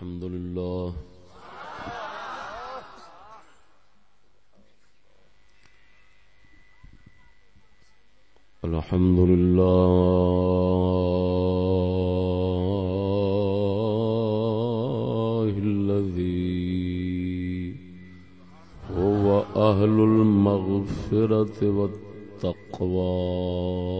الحمد لله. الحمد لله الذي هو أهل المغفرة والتقوى.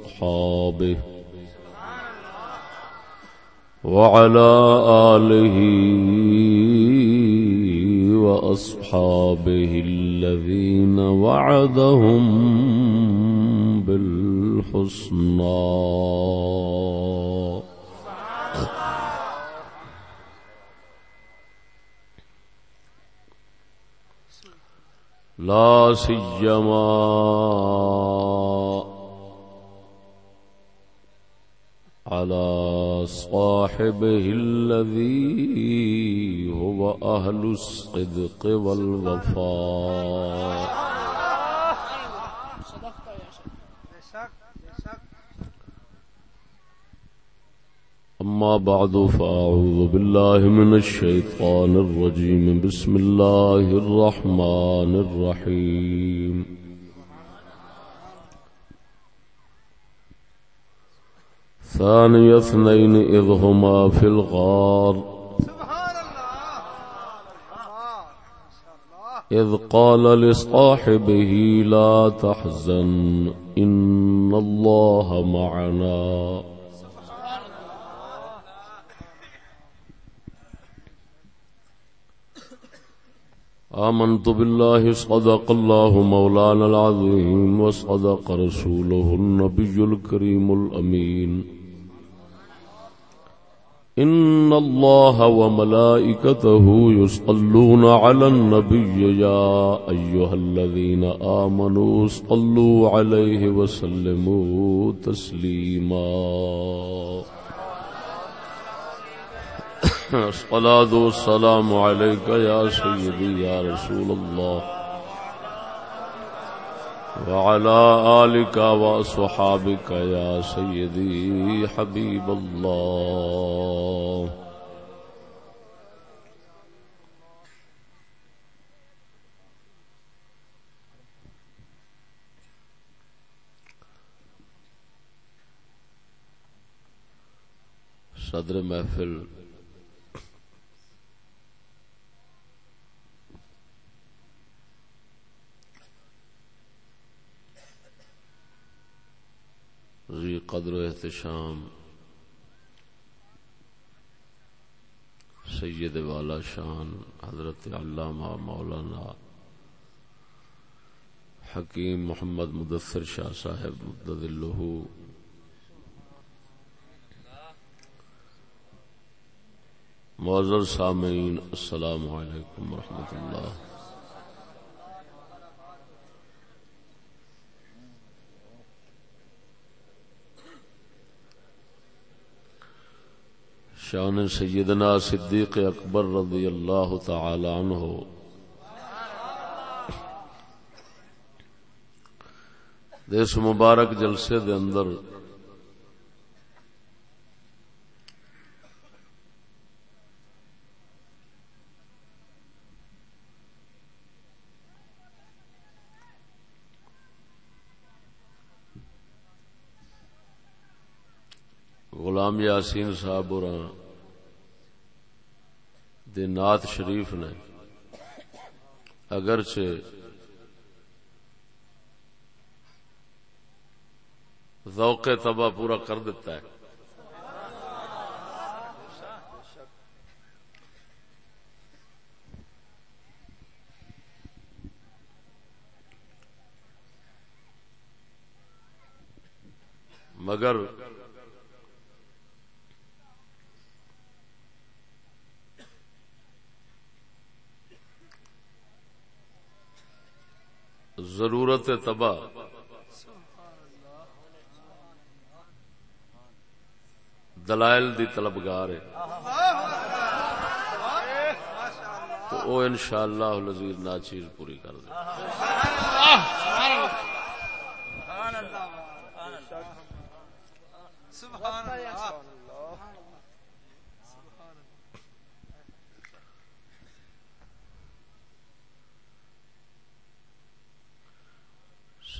وعلى آله وأصحابه الذين وعدهم بالحسنى. لا سيما على صاحبه الذي هو أهل الصدق والوفاء. أما بعد فأعوذ بالله من الشيطان الرجيم. بسم الله الرحمن الرحيم. ثاني اثنين إذ هما في الغار. إذ قال لصاحبه لا تحزن، إن الله معنا. آمنت بالله، صدق الله مولانا العظيم، وصدق رسوله النبي الكريم الأمين. إن الله وملائكته يصلون على النبي يا أيها الذين آمنوا صلوا عليه وسلموا تسليماً. الصلاة والسلام عليك يا سيدي يا رسول الله. وعلى آلك وصحابك يا سيدي حبيب الله. صدر محفل ذی قدر و احتشام، سید والا شان، حضرت علامہ مولانا حکیم محمد مدثر شاہ صاحب مدد اللہ معذر سامعین، السلام علیکم ورحمۃ اللہ۔ شان سیدنا صدیق اکبر رضی اللہ تعالی عنہ۔ دیس مبارک جلسے دے اندر غلام یاسین صاحب اور دی نعت شریف نے۔ اگرچہ ذوق تباہ پورا کر دیتا ہے۔ اگر ضرورت تباہ۔ دلائل دی طلبگار ہے۔ تو وہ ان شاء اللہ لذیذ ناچیز پوری کر دے۔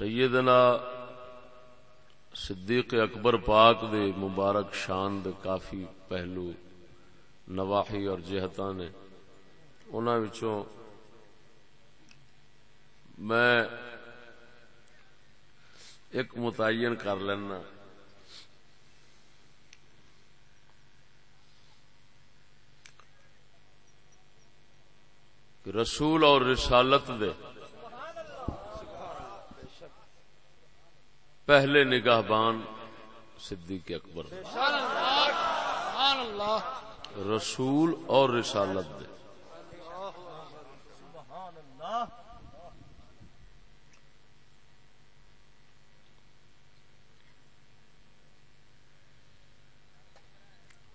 سیدنا صدیق اکبر پاک دے مبارک شان دے کافی پہلو نواحی اور جہتاں نے انہاں وچوں میں ایک متعین کر لینا۔ رسول اور رسالت دے پہلے نگاہ بان صدیق اکبر رسول اور رسالت دے۔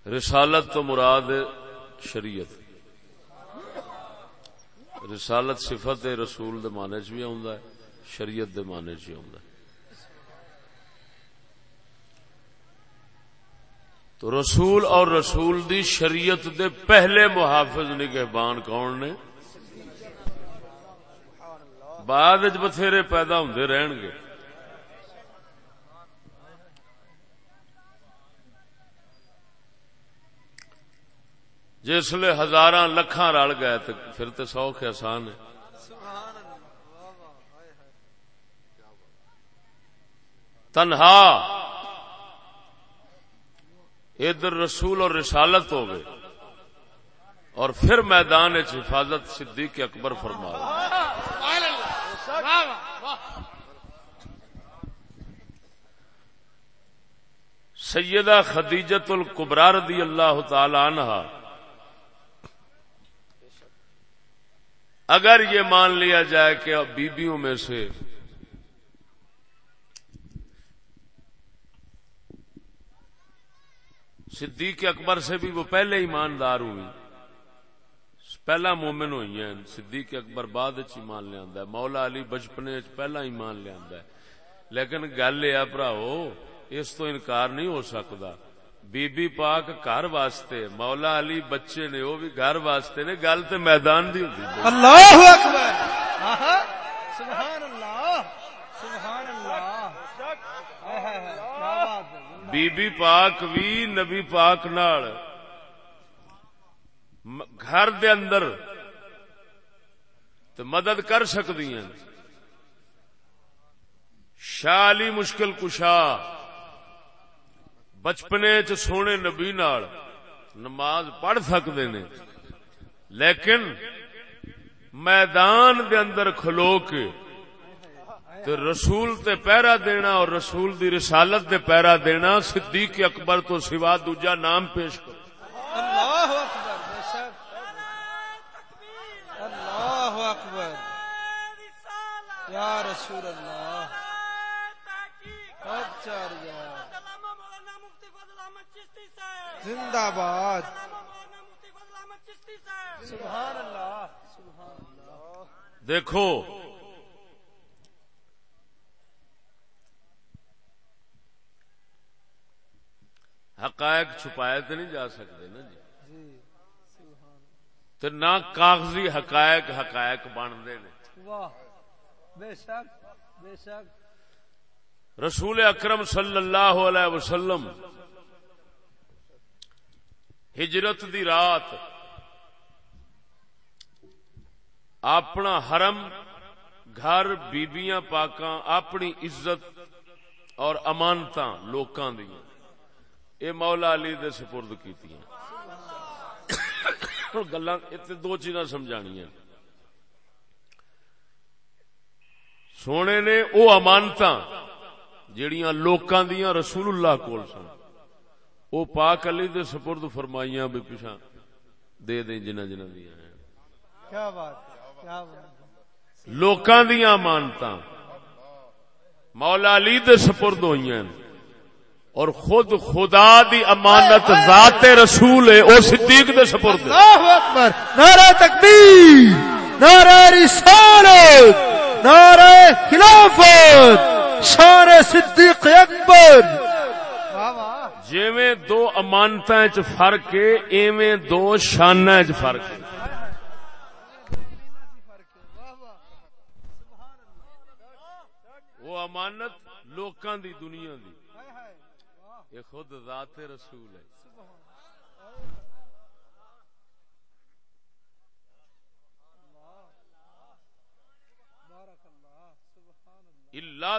رسالت تو مراد شریعت۔ رسالت صفت رسول دے معنی چ بھی ہے شریعت دے معنی چ ہے۔ تو رسول اور رسول دی شریعت دے پہلے محافظ نگہبان کون نے؟ بعد بتھیرے پیدا ہوں رہن گے۔ جسے ہزار لکھان رل گئے تو پھر تو سوکھ آسان ہے۔ تنہا ادھر رسول اور رسالت ہو گئے اور پھر میدان حفاظت صدیق اکبر فرما سیدہ خدیجت القبرا رضی اللہ تعالی عنہ، اگر یہ مان لیا جائے کہ بیبیوں میں سے صدیق اکبر سے بھی وہ پہلے ایماندار ہوئی۔ پہلا مومن ہوئی ہیں۔ صدیق اکبر بعد ایمان لیا ہے۔ مولا علی بچپنے پہلا ایمان لیا ہے۔ لیکن گل یہ براؤ اس تو انکار نہیں ہو سکتا بی بی پاک گھر واسطے، مولا علی بچے نے، وہ بھی گھر واسطے نے گل تو میدان دی ہوتی اللہ اکبر! سبحان اللہ! سبحان اللہ! بی بی پاک بھی نبی پاک نال۔ گھر دے اندر تو مدد کر سکتی ہیں۔ شالی مشکل کشا بچپنے چ سونے نبی نال نماز پڑھ سکتے نے۔ لیکن میدان دے اندر کھلو کے تے رسول تے پیرا دینا اور رسول دی رسالت دے پیرا دینا صدیق اکبر تو سوا دوجا نام پیش کرو۔ اللہ اکبر بے شک۔ اللہ اکبر۔ یا رسول اللہ۔ زندہ باد۔ سبحان اللہ۔ دیکھو حقائق چھپائے تو نہیں جا سکتے نا جی۔ تو نہ کاغذی حقائق حقائق بنتے رسول اکرم صلی اللہ علیہ وسلم ہجرت دی رات اپنا حرم گھر بیبیاں پاکاں اپنی عزت اور امانت لوکاں دیا یہ مولا علی دے سپرد کی گلا دو چیزاں سمجھانی سونے نے وہ امانت جیڑیاں لوکاں دیاں رسول اللہ کول سن۔ او پاک علی دے سپرد فرمائیاں بھی پیچھا دے دیں جنہ جنہ دیاں ہیں۔ کیا بات ہے؟ کیا بات لوکاں دیاں امانتاں۔ مولا علی دے سپرد ہوئی ہیں۔ اور خود خدا دی امانت ذات رسول ہے او صدیق دے سپرد اللہ اکبر نعرہ تکبیر نعرہ رسالت نعرہ خلافت شان صدیق اکبر۔ واہ واہ جویں دو امانتاں وچ فرق ہے ایویں دو شاناں وچ فرق ہے۔ وہ امانت لوکاں دی دنیا دی۔ یہ خود ذات رسول ہے۔ اللہ سبحان اللہ الا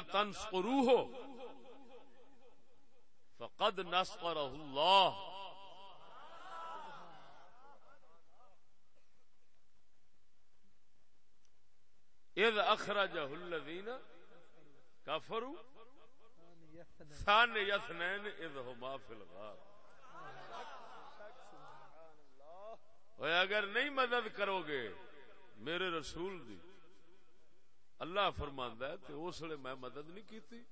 فقد نصره الله۔ اذ اخرجه الذين كفروا ثاني اثنين اذ هما في الغار۔ اور اگر نہیں مدد کرو گے میرے رسول دی، اللہ فرماندا ہے تے اس لیے میں مدد نہیں کیتی۔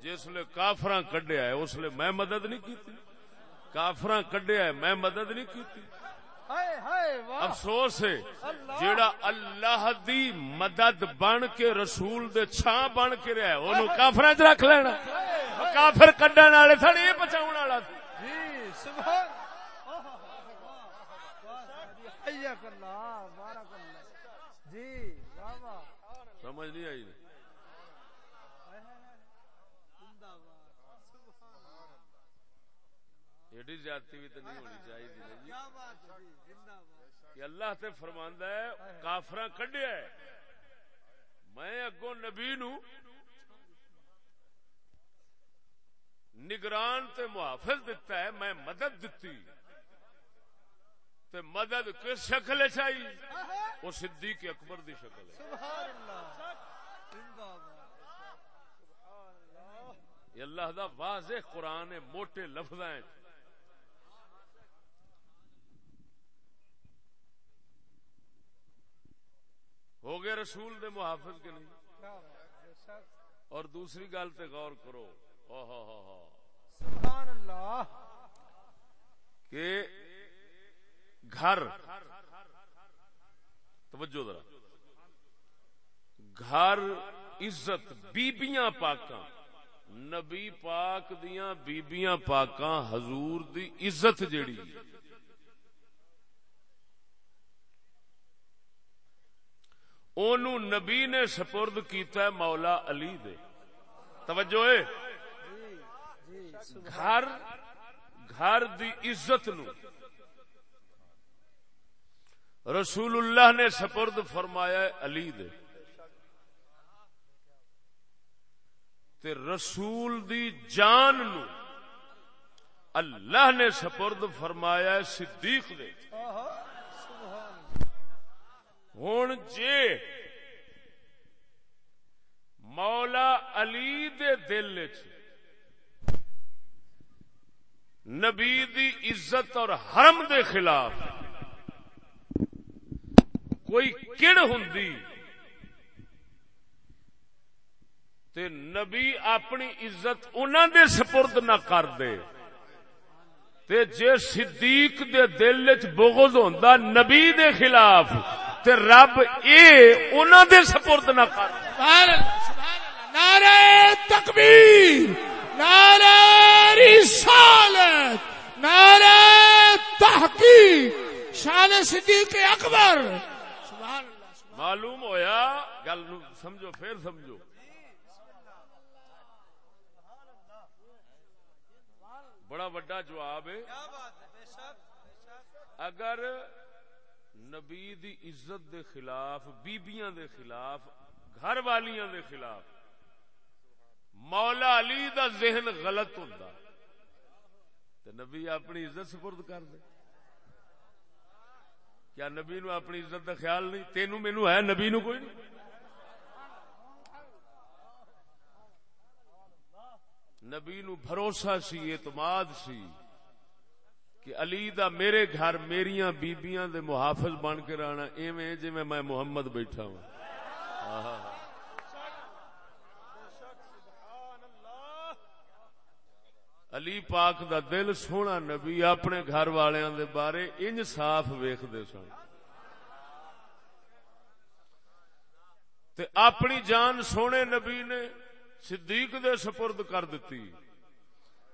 جس لیے کافراں کڈیا ہے، اس لیے میں مدد نہیں کیتی۔ کافراں کڈیا ہے، میں مدد نہیں کیتی۔ افسوس ہے جیڑا اللہ دی مدد بن کے رسول دے چھاں بن کے رہیا ہے اونوں کافراں چ رکھ لینا کافر کڈن والے سن یہ بچاون والا جی سبحان حیاک اللہ بارک اللہ جی واہ واہ سمجھ نہیں آئی زندہ باد سبحان ایڈی زیادتی بھی تو نہیں ہونی چاہیے جی۔ جی کہ اللہ تے فرماندا ہے کافراں کڈیا ہے۔ میں اگوں نبی نو نگران تے محافظ دتا ہے میں مدد دتی۔ تے مدد کس شکل چاہیے وہ صدیق اکبر دی شکل ہے۔ سبحان اللہ دا واضح قرآن موٹے لفظاں ہو گئے رسول دے محافظ کے نہیں اور دوسری گل تے غور کرو۔ او ہو ہو ہو۔ سبحان اللہ کہ گھر توجہ ذرا۔ گھر عزت بیبیاں پاکاں۔ نبی پاک دیاں بیبیاں پاکاں حضور دی عزت جیڑی۔ اونوں نبی نے سپرد کیتا ہے مولا علی دے۔ توجہ ہے گھر گھر دی عزت نو۔ رسول اللہ نے سپرد فرمایا ہے علی دے۔ تے رسول دی جان نو اللہ نے سپرد فرمایا ہے صدیق دے۔ آہا ہوں جے مولا علی دے دل چ نبی دی عزت اور حرم دے خلاف کوئی کڑ ہندی تے نبی اپنی عزت انہاں دے سپرد نہ کر دے تے جے صدیق دے دل چ بغض ہوندا نبی دے خلاف تے رب اے انہاں دے سپرد نہ کر۔ دے سبحان اللہ سبحان اللہ نعرہ تکبیر نعرہ رسالت نعرہ تحقیق شان صدیق اکبر سبحان اللہ سبحان معلوم ہویا گل سمجھو پھر سمجھو۔ بڑا بڑا جواب ہے۔ کیا بات ہے؟ بے شک بے شک۔ اگر نبی دی عزت دے خلاف، بیبیاں دے خلاف، گھر والیاں دے خلاف مولا علی دا ذہن غلط ہوندا۔ تے نبی اپنی عزت سپرد کر دے۔ کیا نبی نو اپنی عزت دا خیال نہیں؟ تینو مینو ہے نبی نو کوئی نہیں۔ نبی نو بھروسہ سی، اعتماد سی۔ کہ علی دا میرے گھر میریاں بیبیاں دے محافظ بن کے رہنا، ایویں جی میں محمد بیٹھا ہوں۔ علی پاک دا دل سونا نبی اپنے گھر والیاں دے بارے انج صاف ویخ دے سن۔ تے اپنی جان سونے نبی نے صدیق دے سپرد کر دیتی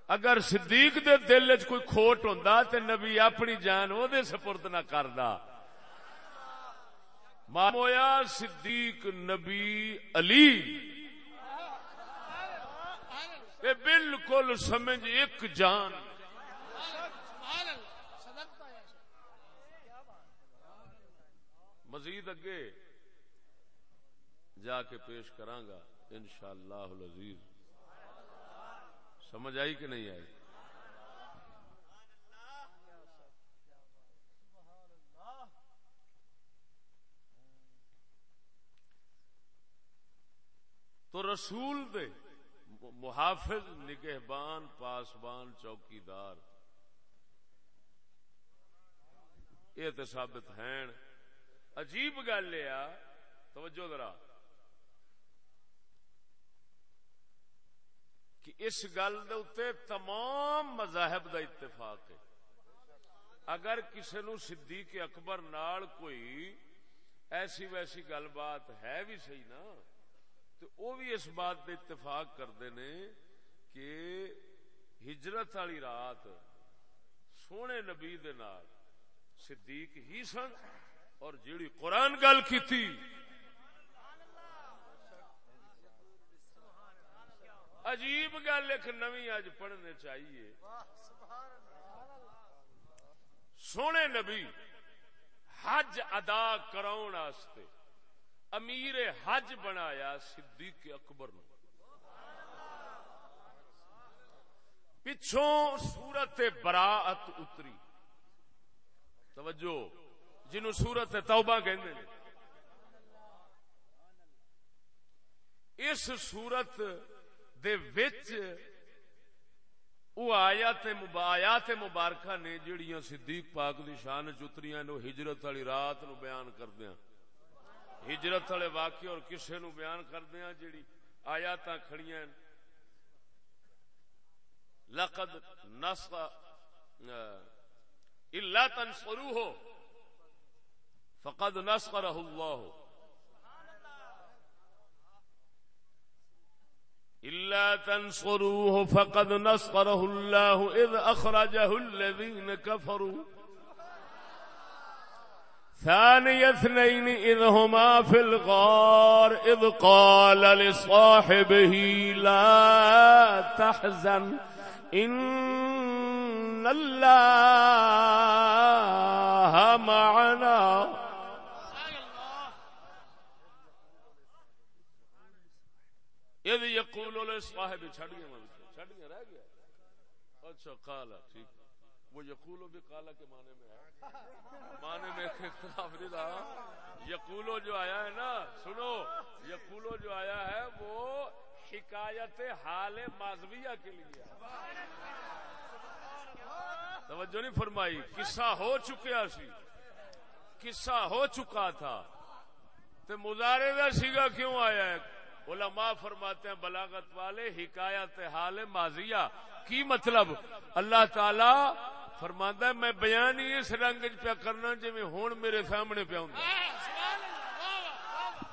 اگر صدیق دے دل چ کوئی کھوٹ ہوندا تے نبی اپنی جان او دے سپرد نہ کردا۔ مامویا صدیق نبی علی؟ بالکل سمجھ ایک جان۔ مزید اگے جا کے پیش کرانگا انشاءاللہ العزیز۔ سمجھ آئی کہ نہیں آئی؟ تو رسول دے محافظ، نگہبان، پاسبان، چوکیدار، یہ تو ثابت ہیں۔ عجیب گل یہ توجہ ذرا۔ کہ اس گل دے تمام مذاہب دا اتفاق ہے۔ اگر کسی نو صدیق اکبر نال کوئی ایسی ویسی گل بات ہے بھی صحیح نا، تو وہ بھی اس بات دے اتفاق کرتے نے کہ ہجرت والی رات سونے نبی دے نال صدیق ہی سن اور جیڑی قرآن گل کی عجیب گل ایک نوی اج پڑھنے چاہیے۔ سونے نبی، حج ادا کراؤن واسطے امیر حج بنایا صدیق اکبر نو۔ پچھوں سورت براعت اتری۔ توجہ جنو سورت توبہ کہندے نے۔ اس سورت دے وچ او آیات آیات مبارکہ نے جڑیاں صدیق پاک دی شان چتریاں نو ہجرت والی رات نو بیان کردیاں ہجرت والے واقعے اور کسے نو بیان کردیاں جڑی آیاتاں کھڑیاں لقد نصر الا تنصروه، فقد نصره الله۔ إلا تنصروه فقد نصره الله إذ أخرجه الذين كفروا. ثاني اثنين إذ هما في الغار إذ قال لصاحبه لا تحزن إن الله معنا. یہ بھی یقول صاحب چھڑ گیا میں چھڑ گیا رہ گیا۔ اچھا کالا، ٹھیک وہ یقولو بھی کالا کے معنی میں ہے معنی میں اختلاف نہیں رہا۔ یقولو جو آیا ہے نا، سنو یقولو جو آیا ہے، وہ حکایت حال مازویہ کے لیے توجہ نہیں فرمائی۔ قصہ ہو چکیا سی قصہ ہو چکا تھا۔ تو مظاہرے کا سیگا کیوں آیا ہے؟ علماء فرماتے ہیں، بلاغت والے، حکایت حال ماضیہ۔ کی مطلب؟ اللہ تعالی فرماتا ہے، میں بیان ہی اس رنگ پہ کرنا جی ہوں ہون میرے سامنے پہ آؤں سبحان اللہ واہ واہ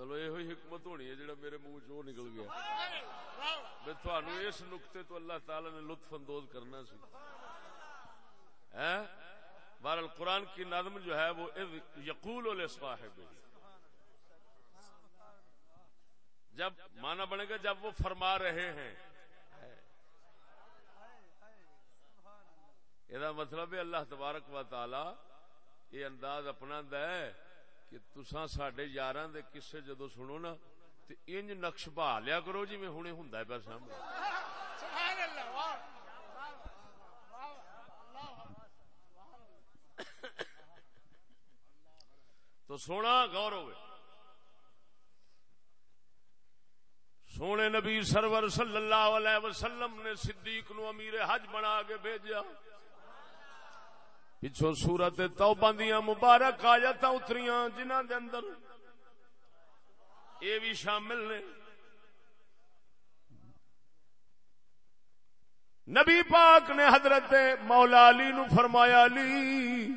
چلو یہ حکمت ہونی ہے جڑا میرے منہ چو نکل گیا۔ میں تھانو اس نقطے تو اللہ تعالی نے لطف اندوز کرنا سی۔ بہرحال قرآن کی نظم جو ہے وہ یقول صاحب جب مانا بنے گا جب وہ فرما رہے ہیں۔ یہ مطلب ہے اللہ تبارک و تعالی یہ انداز اپنا ہے۔ کہ تسا ساڈے یار کسے جدو سنو نا تو انج نقش بہا لیا کرو جی میں ہوں ہے سامنے۔ تو سونا غور ہوئے۔ سونے نبی سرور صلی اللہ علیہ وسلم نے صدیق نو امیر حج بنا کے بھیجا۔ پچھو سورت توبہ دیا مبارک آیات اتریاں جنہ دے اندر یہ بھی شامل نے۔ نبی پاک نے حضرت مولا علی نو فرمایا، علی،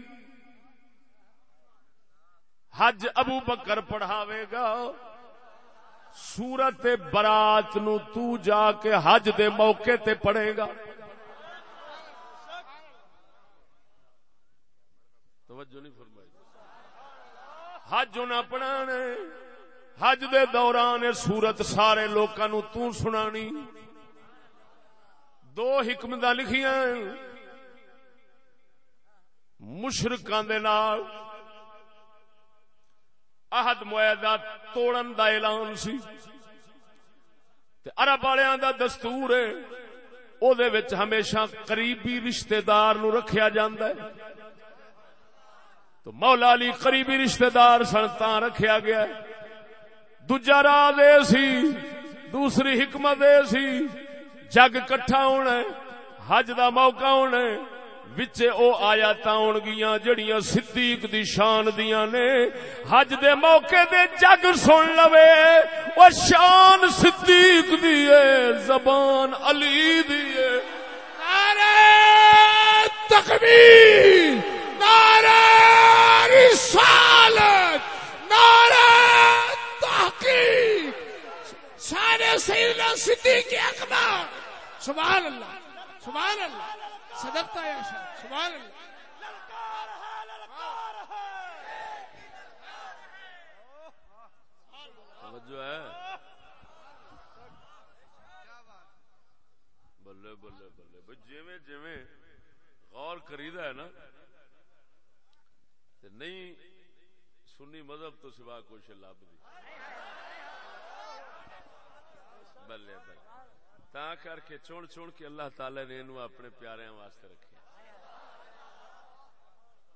حج ابو بکر پڑھاوے گا، سورت برات نو تو جا کے حج دے موقع تے پڑھے گا۔ توجہ نہیں فرمائی۔ حج انہیں پڑھانے حج دے دوران سورت سارے لوکاں نو تو سنانی۔ دو حکمت لکھیاں مشرکان دے نال عہد معاہدہ توڑن دا اعلان سی۔ تے عرب والیاں دا دستور ہے۔ او دے وچ ہمیشہ قریبی رشتہ دار نو رکھیا جاندا ہے۔ تو مولا علی قریبی رشتہ دار سنتاں رکھیا گیا ہے۔ دوجا راہ دے سی، دوسری حکمت دے سی، جگ کٹھا ہونا ہے، حج دا موقع ہونا ہے وچے او آیات آن گیاں جڑیاں صدیق دی شان دیاں نے۔ حج دے موقع دے جگ سن لوے، او شان صدیق دی ہے زبان علی دی ہے نعرہ تکبیر نعرہ رسالت، نعرہ تحقیق۔ سارے سیدنا صدیق اکبر۔ سبحان اللہ سبحان اللہ۔ صدقتا یا شاہ سبحان اللہ۔ توجہ ہے۔ بلے بلے بلے۔ بھئی جویں جویں غور کریدا ہے نا۔ تے نہیں، سنی مذہب تو سوا کچھ لب دی۔ بلے بلے۔ تا کر کے چون چون کے اللہ تعالی نے انہوں اپنے پیاریاں واسطے رکھے۔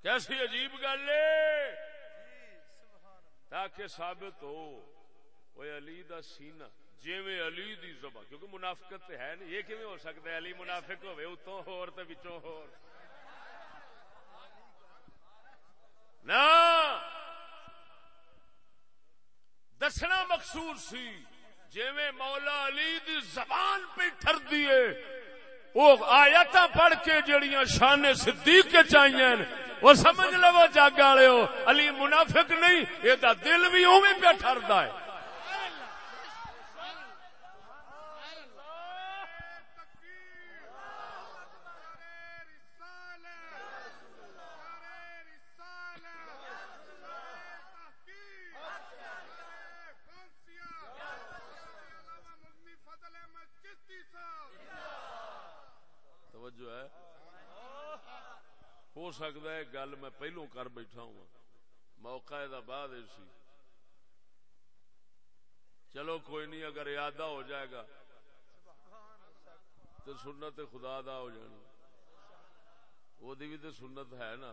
کیسی عجیب گل ہے۔ تاکہ ثابت ہو وہ علی دا سینہ، جیویں علی دی زبان، کیونکہ منافقت ہے نہیں، یہ کیویں ہو سکتا ہے؟ علی منافق ہوے اتوں ہور تے وچوں ہور نہ دسنا مقصور سی۔ جی مولا علی دی زبان پہ ٹر دیے وہ آیات پڑھ کے جڑیاں شان صدیق کے چاہیے وہ سمجھ لو جاگ والے علی منافق نہیں، یہ دل بھی اوی پہ ٹردا ہے توجہ ہے ہو سکتا ہے گل میں پہلو کر بیٹھا ہوں موقع بعد سی چلو کوئی نہیں اگر ارادہ ہو جائے گا تو سنت خدا دا ہو جانی وہ بھی تو سنت ہے نا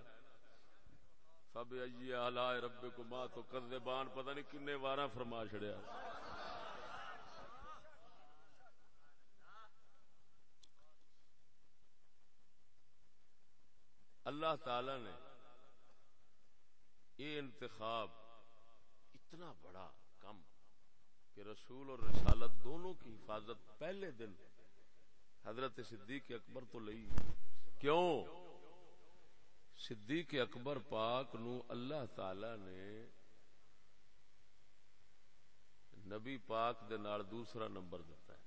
سب آئیے آلہ رب کو ماں تو کدے بان پتہ نہیں کنے وارا فرما چڑیا اللہ تعالی نے یہ انتخاب اتنا بڑا کم کہ رسول اور رسالت دونوں کی حفاظت پہلے دن حضرت صدیق اکبر تو لئی۔ کیوں؟ صدیق اکبر پاک نو اللہ تعالی نے نبی پاک دے نال دوسرا نمبر دیتا ہے۔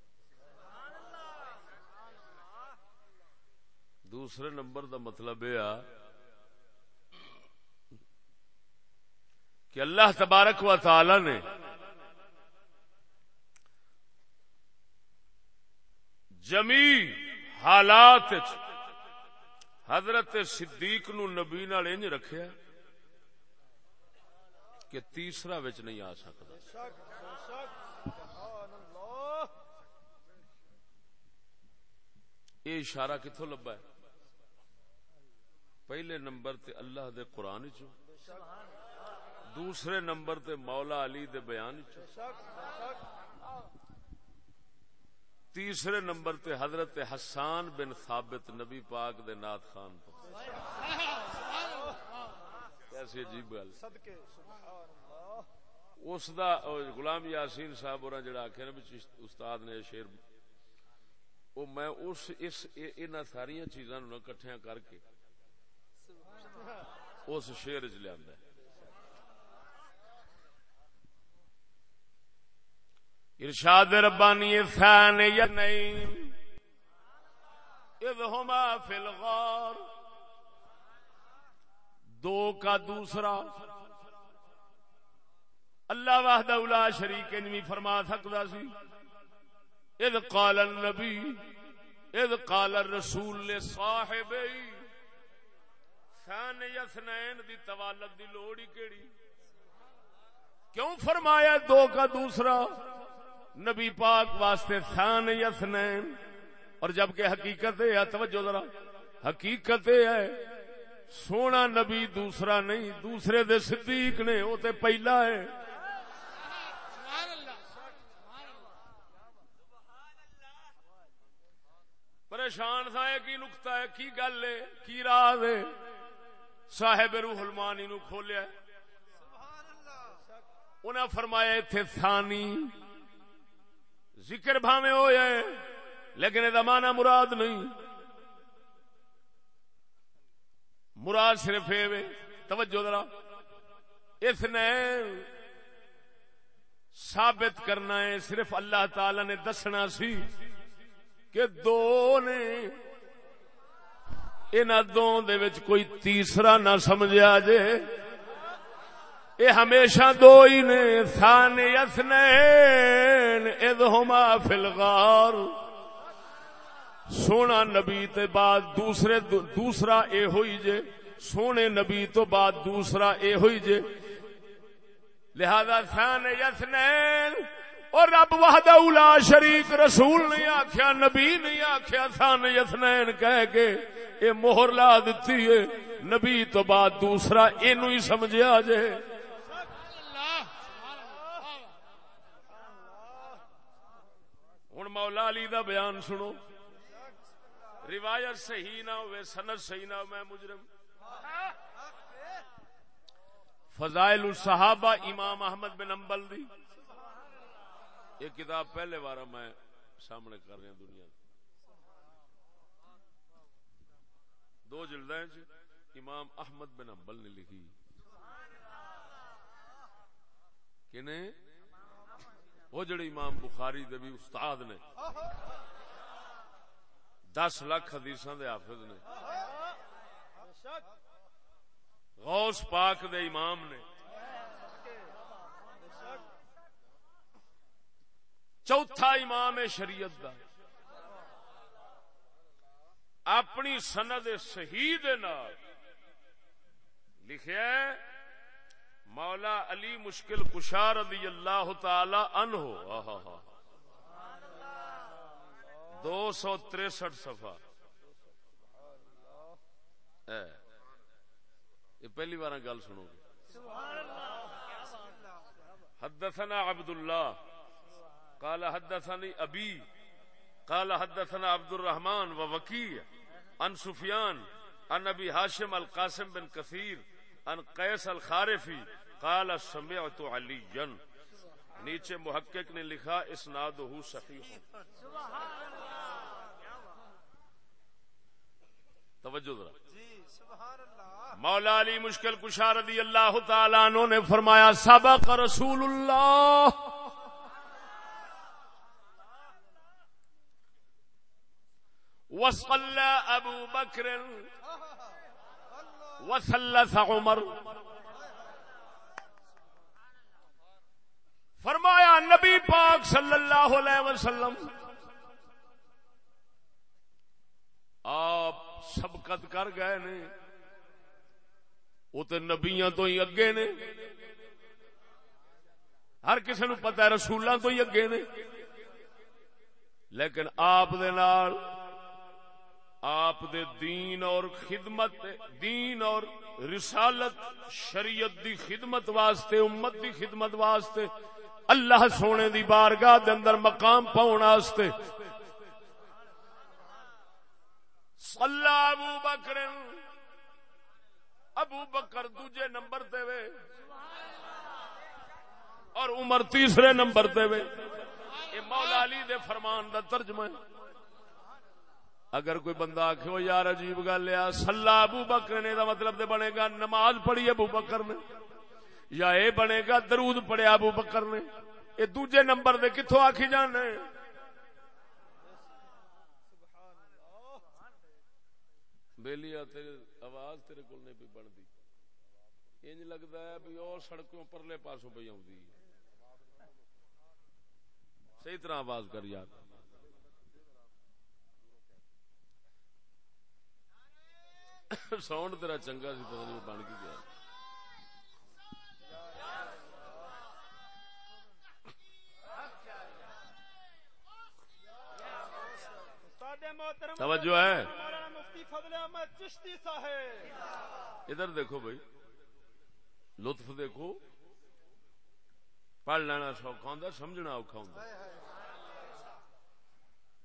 دوسرے نمبر دا مطلب یہ کہ اللہ تبارک و تعالی نے جمی حالات حضرت صدیق نو نبی نال انج رکھیا کہ تیسرا وچ نہیں آ سکتا۔ یہ اشارہ کتوں لبا ہے؟ پہلے نمبر تے اللہ دے قرآن چ دوسرے نمبر تے مولا علی دے بیان تیسرے نمبر تے حضرت حسان بن ثابت نبی پاک دے نات خان تو۔ کیسی عجیب گل۔ اس دا غلام یاسین صاحب اور جڑا آخیا نا استاد نے شیر او میں اس اس ان ساری چیزاں نو کٹھیاں کر کے اس شیر چ لیا ارشاد ربانی ثان یعنین اذ ہما فی الغار. دو کا دوسرا. اللہ وحدہ لا شریک نہیں فرما سکتا سی. اذ قال النبی، اذ قال الرسول لصاحب ثان یثنین دی توالد دی لوڑی کیڑی؟ کیوں فرمایا دو کا دوسرا؟ نبی پاک واسطے ثان یثنین اور جبکہ حقیقت ہے، توجہ ذرا۔ حقیقت ہے، سونا نبی دوسرا نہیں، دوسرے دے صدیق نے، وہ تے پہلا ہے۔ پریشان تھا یہ کی نکتا ہے، کی گل ہے، کی راز ہے۔ صاحب روح المانی نو کھولیا۔ انہیں فرمایا اتنے ثانی ذکر بھاوے ہو جائے لیکن یہ مانا مراد نہیں۔ مراد صرف یہ توجہ ذرا، اس نے ثابت کرنا ہے، صرف اللہ تعالی نے دسنا سی کہ دو نے ان دو دے وچ کوئی تیسرا نہ سمجھا جے۔ یہ ہمیشہ دو ہی نے ثان یثنین اذ ہما فی الغار۔ سونا نبی تے بعد دوسرے دوسرا اے ہوئی جے، سونے نبی تو بعد دوسرا اے ہوئی جے۔ لہذا ثان یثنین اور رب وحدہ اولا شریک، رسول نہیں آخیا نبی نہیں آخیا ثان یثنین کہہ کے اے مہر لا دیتی ہے نبی تو بعد دوسرا، اینو ہی سمجھا جے اللہ سبحان اللہ ہوں مولا علی دا بیان سنو روایت صحیح نہ ہوئے سند صحیح نہ ہو میں مجرم فضائل الصحابہ امام احمد بن امبل دی یہ کتاب پہلے بار میں سامنے کر رہا دنیا دو جلدیں امام احمد بن امبل نے لکھی کنے وہ جڑے امام بخاری دے بھی استاد نے۔ دس لاکھ حدیثاں دے حافظ نے۔ غوث پاک دے امام نے۔ چوتھا امام ہے شریعت دا۔ اپنی سند صحیح دے نال لکھیا ہے مولا علی مشکل کشا رضی اللہ تعالی عنہ. دو سو تریسٹھ صفحہ. اے. یہ پہلی بار گل سنو گے. حدثنا عبد الله قال حدثني ابي قال حدثنا عبد الرحمن ووكيع عن سفيان عن ابي هاشم القاسم بن كثير عن قيس الخارفي قال سمعت عليا نیچے محقق نے لکھا اسناده صحیح توجہ ذرا۔ جی مولا علی مشکل کشا رضی اللہ تعالیٰ عنہ نے فرمایا سبق رسول اللہ۔ وصلى ابو بکر وثلث عمر۔ فرمایا، نبی پاک صلی اللہ علیہ وسلم، آپ سبقت کر گئے نے۔ وہ تو نبیاں تو ہی اگے نے۔ ہر کسی نو پتا ہے رسولوں تو ہی اگے نے۔ لیکن آپ دے نال آپ دے دین اور خدمت، دین اور رسالت، شریعت دی خدمت واسطے، امت دی خدمت واسطے، اللہ سونے دی بارگاہ دے اندر مقام پاؤن واسطے۔ صلی ابو بکر ابو بکر دوجے نمبر تے وے۔ اور عمر تیسرے نمبر تے وے۔ یہ مولا علی دے فرمان دا ترجمہ ہے۔ اگر کوئی بندہ آخ یار عجیب گل ہے سلا ابو بکر نے دا مطلب دے بنے گا، نماز پڑھی ابو بکر نے، یا اے بنے گا، درود پڑھیا ابو بکر نے۔ یہ دوجے نمبر دے کتوں آخی جانے بیلی تیرے آواز تیرے کول نہیں پی بنتی۔ انج لگتا ہے بھی اور سڑکوں پرلے پاسوں پہ آؤں صحیح طرح آواز کر یار۔ ساؤنڈ تیرا چنگا سی پتہ نہیں بن کے گیا۔ توجہ ہے۔ ادھر دیکھو بھائی لطف دیکھو۔ پڑھ لینا سوکھا ہوں سمجھنا اوکھا ہوں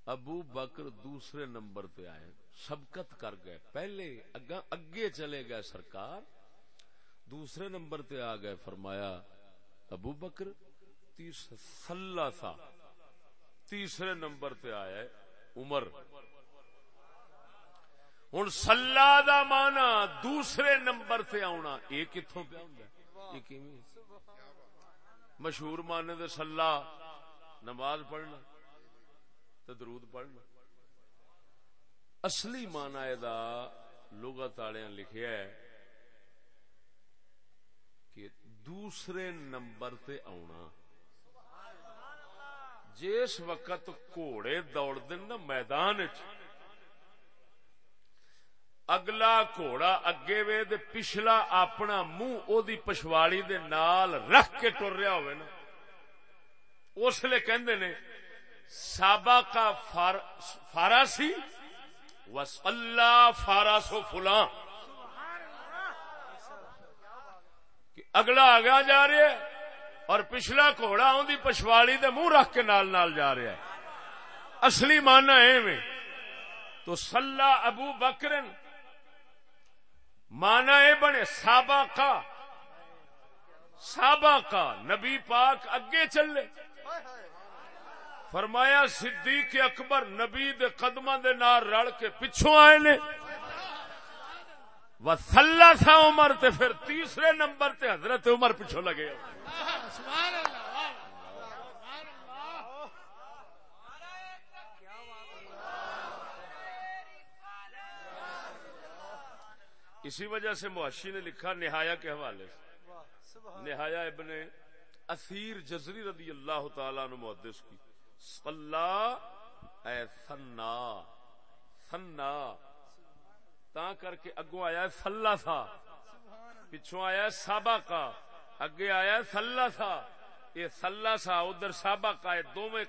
ابو بکر دوسرے نمبر پہ آئے، سبقت کر گئے۔ پہلے اگے چلے گئے سرکار، دوسرے نمبر پہ آ گئے، فرمایا، ابو بکر سلا تھا تیسرے نمبر پہ آیا عمر۔ ہوں سلا دا مانا دوسرے نمبر پہ آنا یہ کتوں پہ مشہور مانے دے سلا، نماز پڑھنا۔ تو درود پڑھنا۔ اصلی مانا دا لغت والے لکھیا ہے کہ دوسرے نمبر تے آنا جس وقت گھوڑے دوڑ دن نا میدان اگلا گھوڑا اگے وے دے پچھلا اپنا منہ او دی پچھواڑی دے نال رکھ کے ٹر رہا ہوئے نا۔ اس لیے کہندے نے سابا فارسی وس اللہ فاراسو فلاں اگلا آگا جا رہا ہے اور پچھلا گھوڑا آدھی پچھواڑی دے منہ رکھ کے نال نال جا رہا ہے۔ اصلی مانا ہے تو سلا ابو بکرن مانا اے بنے سابا کا سابا کا نبی پاک اگے چلے۔ فرمایا صدیق اکبر نبی دے قدمہ دے نار رل کے پچھوں آئے نے۔ و تھا عمر تے پھر تیسرے نمبر تے حضرت عمر پچھوں لگے۔ اسی وجہ سے معاشی نے لکھا نہایا کے حوالے سے۔ نہایا ابن اثیر جزری رضی اللہ تعالیٰ نے محدث کی۔ صلا، اے ثنا ثنا تا کر کے اگو آیا سلا تھا پچھوں آیا سابا کا اگے آیا سلا تھا یہ سلا سا ادھر سابا کا دونوں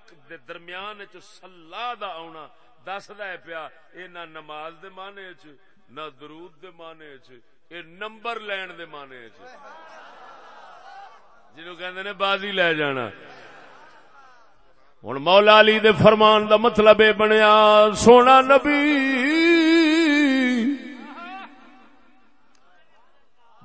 درمیان چ سلا دا آنا دس ہے پیا، یہ نہ نماز دے مانے چ نہ درود دے مانے چ یہ نمبر لین دے مانے چ جنہوں کہ بازی لے جانا۔ ہوں مولا علی دے فرمان دا مطلب یہ بنیا سونا نبی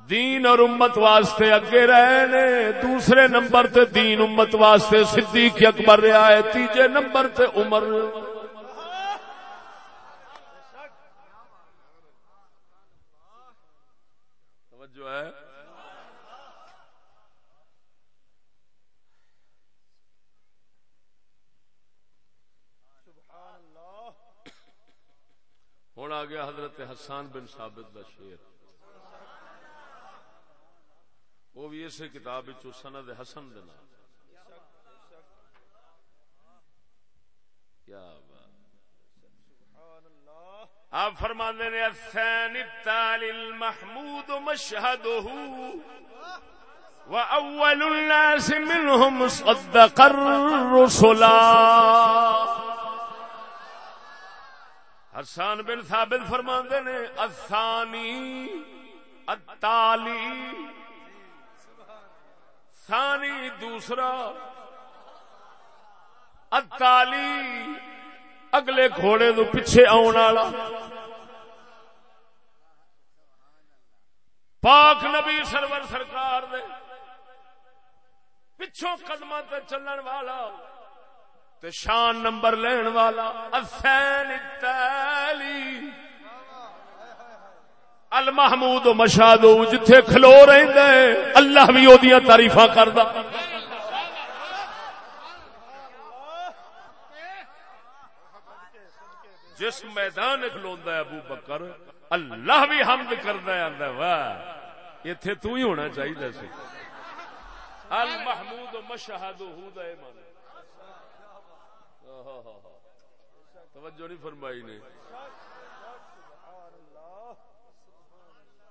دین اور امت واسطے اگے رہے نے دوسرے نمبر تے دین امت واسطے صدیق اکبر رہا ہے تیجے نمبر تے عمر توجہ ہے ہوں آ گیا حضرت حسان بن ثابت دا شیر وہ بھی اسی کتاب سند حسن دن کیا آپ فرماندے نے الثان التالي المحمود مشهده واول الناس منهم صدق الرسلا حسان بن ثابت فرماندے نے، الثانی، التالی، ثانی دوسرا، التالی، اگلے گھوڑے تو پیچھے آن والا۔ پاک نبی سرور سرکار دے، پچھوں قدم تے چلن والا۔ تے شان نمبر لین والا الثین التالی المحمود و مشادو جتھے کھلو رہندا ہے، اللہ بھی اودیاں تعریفاں کردا۔ جس میدان کھلوندا ہے ابو بکر، اللہ بھی حمد کردا ہے، آندا واہ، ایتھے تو ہی ہونا چاہیے سی۔ المحمود و مشہد دا ایمان۔ توجہ نہیں فرمائی نے۔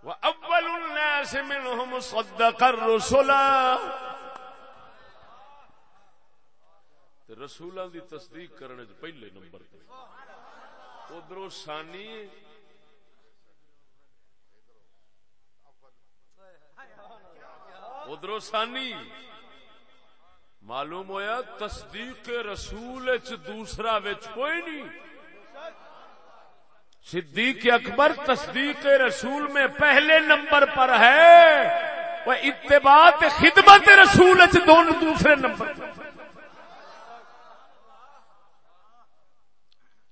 وَأَوَّلُ النَّاسِ مِنْهُمْ صَدَّقَ الرُّسُلَ۔ رسولاں دی تصدیق کرنے چ پہلے نمبر تے۔ ادھر سانی ادھر سانی معلوم ہویا تصدیق رسول چ دوسرا وچ کوئی نہیں۔ صدیق اکبر تصدیق رسول میں پہلے نمبر پر ہے۔ وہ اتباع خدمت رسول چ دونوں دوسرے نمبر پر۔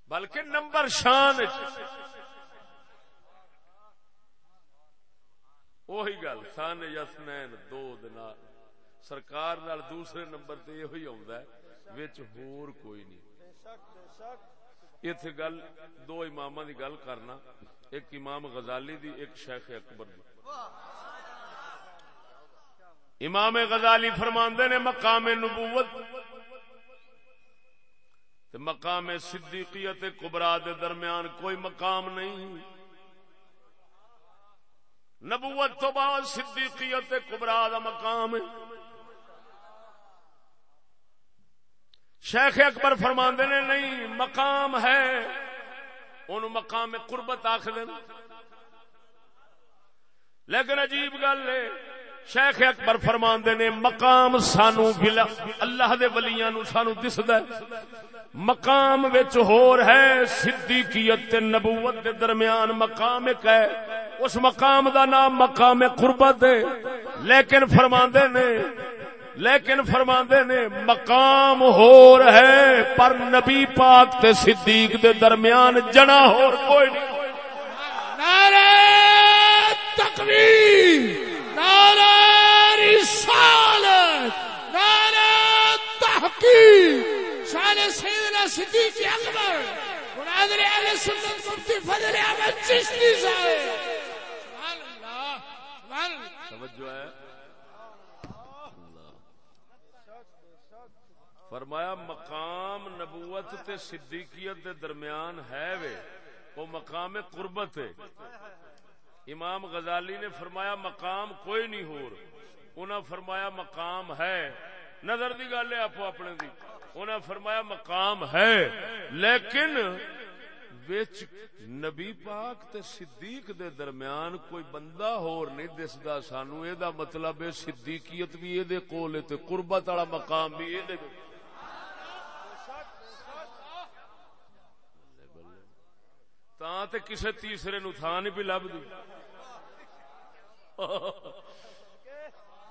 بلکہ نمبر شان وہی گل سن یسنین دو دنا سرکار نال دوسرے نمبر تے یہ ہوئی آندا ہے، وچ ہور کوئی نہیں۔ ایتھے گل دو اماماں دی گل کرنا، ایک امام غزالی دی، ایک شیخ اکبر دی۔ امام غزالی فرماندے نے مقام نبوت، تے مقام صدیقیت کبرا دے درمیان کوئی مقام نہیں۔ نبوت تو بعد صدیقیت کبرا دا مقام ہے۔ شیخ اکبر فرماندے نے، نہیں، مقام ہے۔ ان مقام قربت آخر لیکن عجیب گل ہے، شیخ اکبر فرماندے نے، مقام سانو اللہ دے ولیاں نو سانو دسدا مقام وچ ہور ہے، صدیقیت تے نبوت دے درمیان مقام ایک ہے۔ اس مقام دا نام مقام قربت ہے۔ لیکن فرماندے نے لیکن فرماندے نے مقام ہور ہے پر نبی پاک تے صدیق دے درمیان جنا ہور کوئی نہیں۔ نعرہ تکبیر نعرہ رسالت نعرہ تحقیق۔ شان سیدنا صدیق اکبر مناظر اہل سنت مفتی فضل احمد چشتی صاحب۔ سبحان اللہ سبحان اللہ۔ توجہ ہے۔ فرمایا مقام نبوت تے صدیقیت دے درمیان ہے وے۔ وہ مقام قربت ہے۔ امام غزالی نے فرمایا مقام کوئی نہیں ہور۔ انہاں فرمایا مقام ہے۔ نظر دی گل ہے آپ اپنے دی۔ انہاں فرمایا مقام ہے۔ لیکن وچ نبی پاک تے صدیق دے درمیان کوئی بندہ ہور نہیں دسدا سانو۔ اے دا مطلب ہے صدیقیت بھی اے دے کول تے قربت والا مقام بھی اے دے۔ تاں تے کسے تیسرے نو تھا نہیں بھی لب دی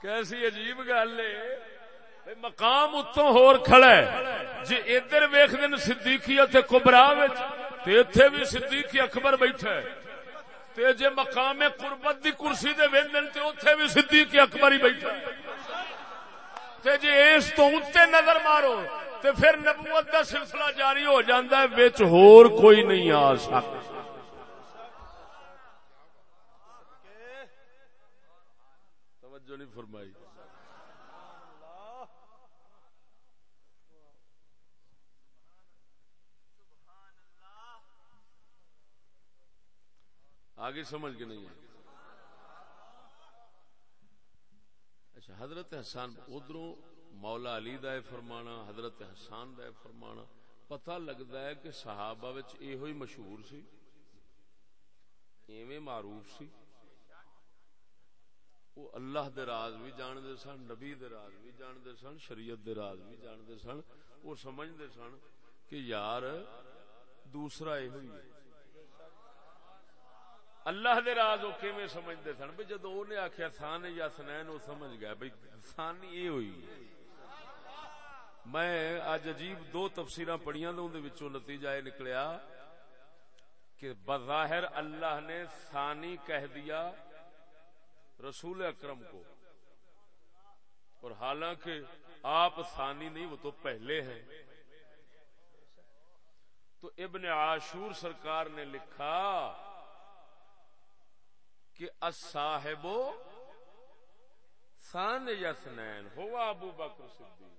کیسی عجیب گل ہے مقام اتوں ہور کھڑا ہے جی ادھر ویخ دن صدیقیت کبرا تے ایتھے بھی صدیقی اکبر بیٹھا ہے تے جے مقام قربت دی کرسی دے ویندن تے اوتھے بھی صدیقی اکبر ہی بیٹھا ہے تے جے اس تو اتے نظر مارو تے پھر نبوت دا سلسلہ جاری ہو جاندا ہے، وچ ہور کوئی نہیں آ سکتا۔ توجہ نہیں فرمائی۔ آگے سمجھ کے نہیں آئی۔ اچھا حضرت حسان ادھر مولا علی دا فرمانا، حضرت حسان دا فرمانا، پتہ لگتا ہے کہ صحابہ وچ ایہو مشہور سی، ایویں معروف سی۔ وہ اللہ دے راز بھی جانتے سن، نبی دے راز بھی جانتے سن، شریعت دے راز بھی جانتے سن۔ وہ سمجھتے سن کہ یار، دوسرا یہ ہوئی ہے۔ اللہ دے راز وہ کیویں سمجھتے سن؟ بھی جدو انہیں آخیا تھان یا سنین وہ سمجھ گیا۔ بھائی ثانی یہ ہوئی۔ میں اج عجیب دو تفسیراں پڑھیاں تو اندر وچوں نتیجہ یہ نکلیا کہ بظاہر اللہ نے ثانی کہہ دیا رسول اکرم کو۔ اور حالانکہ آپ ثانی نہیں، وہ تو پہلے ہیں۔ تو ابن عاشور سرکار نے لکھا کہ اصاحب ثان یسنین ہوا ابو بکر صدیق۔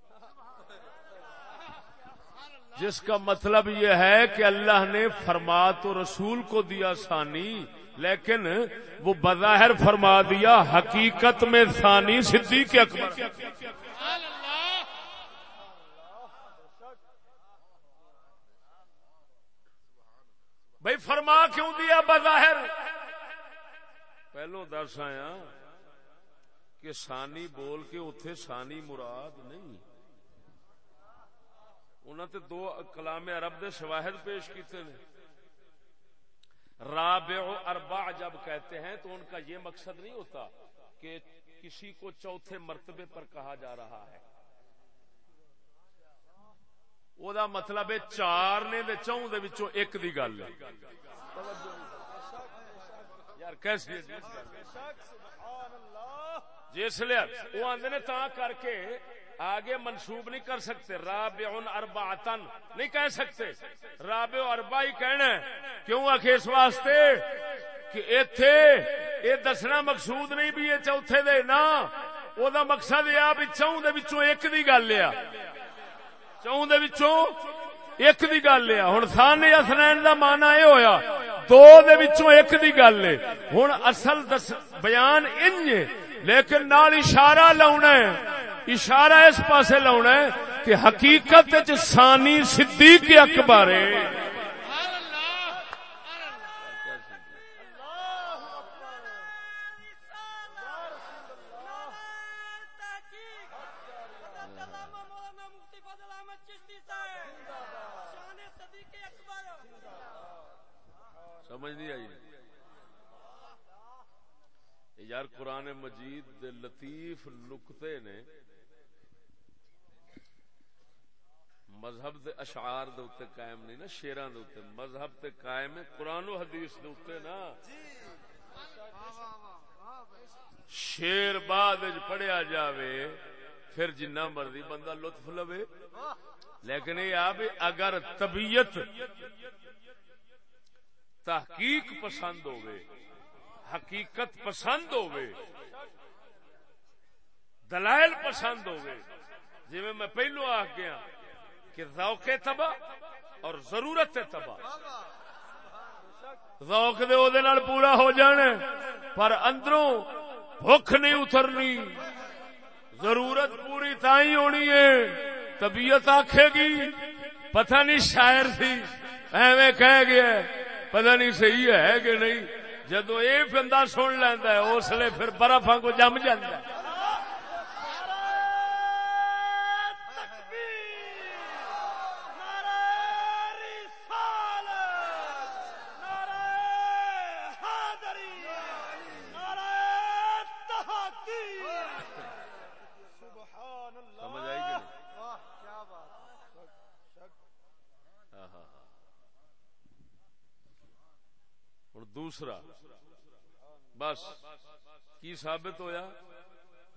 جس کا مطلب یہ ہے کہ اللہ نے فرما تو رسول کو دیا ثانی، لیکن وہ بظاہر فرما دیا حقیقت میں ثانی صدیق اکبر۔ بھائی فرما کیوں دیا بظاہر؟ پہلو دس آیا کہ سانی بول کے اتے سانی مراد نہیں۔ انہوں نے دو کلام عرب دے شواہد پیش کیتے نے۔ رابع و اربع جب کہتے ہیں تو ان کا یہ مقصد نہیں ہوتا کہ کسی کو چوتھے مرتبے پر کہا جا رہا ہے۔ او دا مطلب ہے چار نے دے چون دے وچوں ایک دی گل۔ ہے یار، کیسی ہے؟ جی؟ جس لیے وہ آندے نے تاں کر کے آگے منسوب نہیں کر سکتے۔ راب رابع اربعتن نہیں کہہ سکتے۔ رابع اربع ہی کہنا کیوں آخ اس واسطے؟ کہ ایتھے اے دسنا مقصود نہیں بھی یہ چوتھے دے نا۔ او دا مقصد یہ بھی چون دے وچوں ایک دی گل ہے چون دے وچوں ایک دی گل ہے ہن ثانی اسنین دا معنی اے ہویا۔ دو دے وچوں ایک دی گل ہے۔ ہن اصل دس بیان انج لیکن نال اشارہ لاونا ہے۔ اشارہ اس پاسے لاونا ہے کہ حقیقت وچ ثانی صدیق اکبر ہے سبحان اللہ سبحان اللہ سمجھ نہیں آئی یار قرآن مجید دے لطیف نقطے نے، مذہب دے اشعار دے اوتے قائم نہیں نا شیراں دے اوتے، مذہب تے قائم ہے، قرآن و حدیث دے اوتے نا۔ شیر بعد وچ پڑھیا جاوے، پھر جنہ مرضی بندہ لطف لوے۔ لیکن یہ آ بھی اگر طبیعت تحقیق پسند ہوئے حقیقت پسند ہوئے دلائل پسند ہوئے جی میں پہلو آ گیا کہ ذوق تبا اور ضرورت تبا ذوق دے او دے نال پورا ہو جانا پر اندروں بھوک نہیں اترنی۔ ضرورت پوری تائی ہونی ہے۔ طبیعت آکھے گی، پتہ نہیں شاعر تھی ایویں کہہ گیا پتہ نہیں صحیح ہے کہ نہیں۔ جدو یہ بندہ سن لینا ہے اس لیے پھر برف کو جم جاتا ہے سمجھ آئی کہ نہیں ہاں، ہاں، ہاں۔ ہوں دوسرا۔ بس، کی ثابت ہویا؟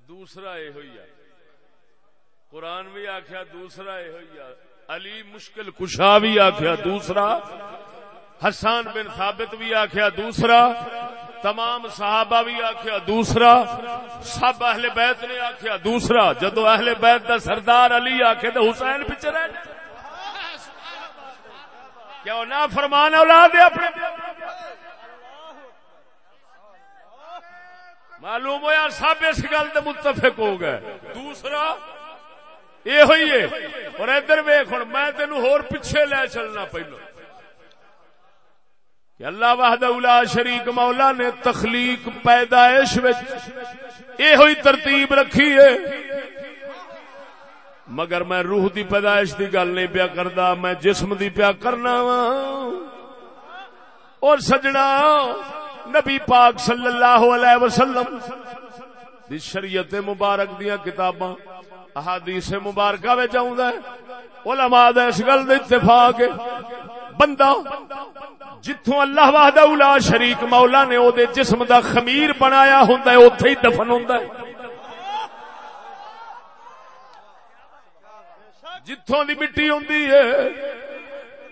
دوسرا یہ ہوئی ہے۔ قرآن بھی آخیا دوسرا یہ ہوئی ہے۔ علی مشکل کشا بھی آخیا دوسرا۔ حسان بن ثابت بھی آخیا دوسرا۔ تمام صحابہ بھی آخیا دوسرا۔ سب اہل بیت نے آخیا دوسرا۔ جدو اہل بیت دا سردار علی آخے تو حسین پیچھے رہ جائے۔ کیا نہ فرمان اولاد ہے اپنے؟ معلوم ہوا سب اس گل متفق ہو گئے۔ دوسرا یہ ہوئی ہے۔ اور ادھر ویخ ہوں میں تین ہور پیچھے لے چلنا پہلو۔ کہ اللہ وحدہ الا شریک مولا نے تخلیق پیدائش یہ ہوئی ترتیب رکھی ہے۔ مگر میں روح دی پیدائش دی گل نہیں پیا کردا، میں جسم دی پیا کرنا وا اور سجنا۔ نبی پاک صلی اللہ علیہ وسلم دی شریعت مبارک دیا کتاباں، احادیث مبارکہ وچ آوندا ہے۔ علماء دا اس گل دے اتفاق بندہ جتھوں اللہ وحدہ اولا شریک مولا نے او دے جسم دا خمیر بنایا ہوندا ہے، اوتھے ہی دفن ہوندا ہے۔ جتھوں دی مٹی ہوندی ہے،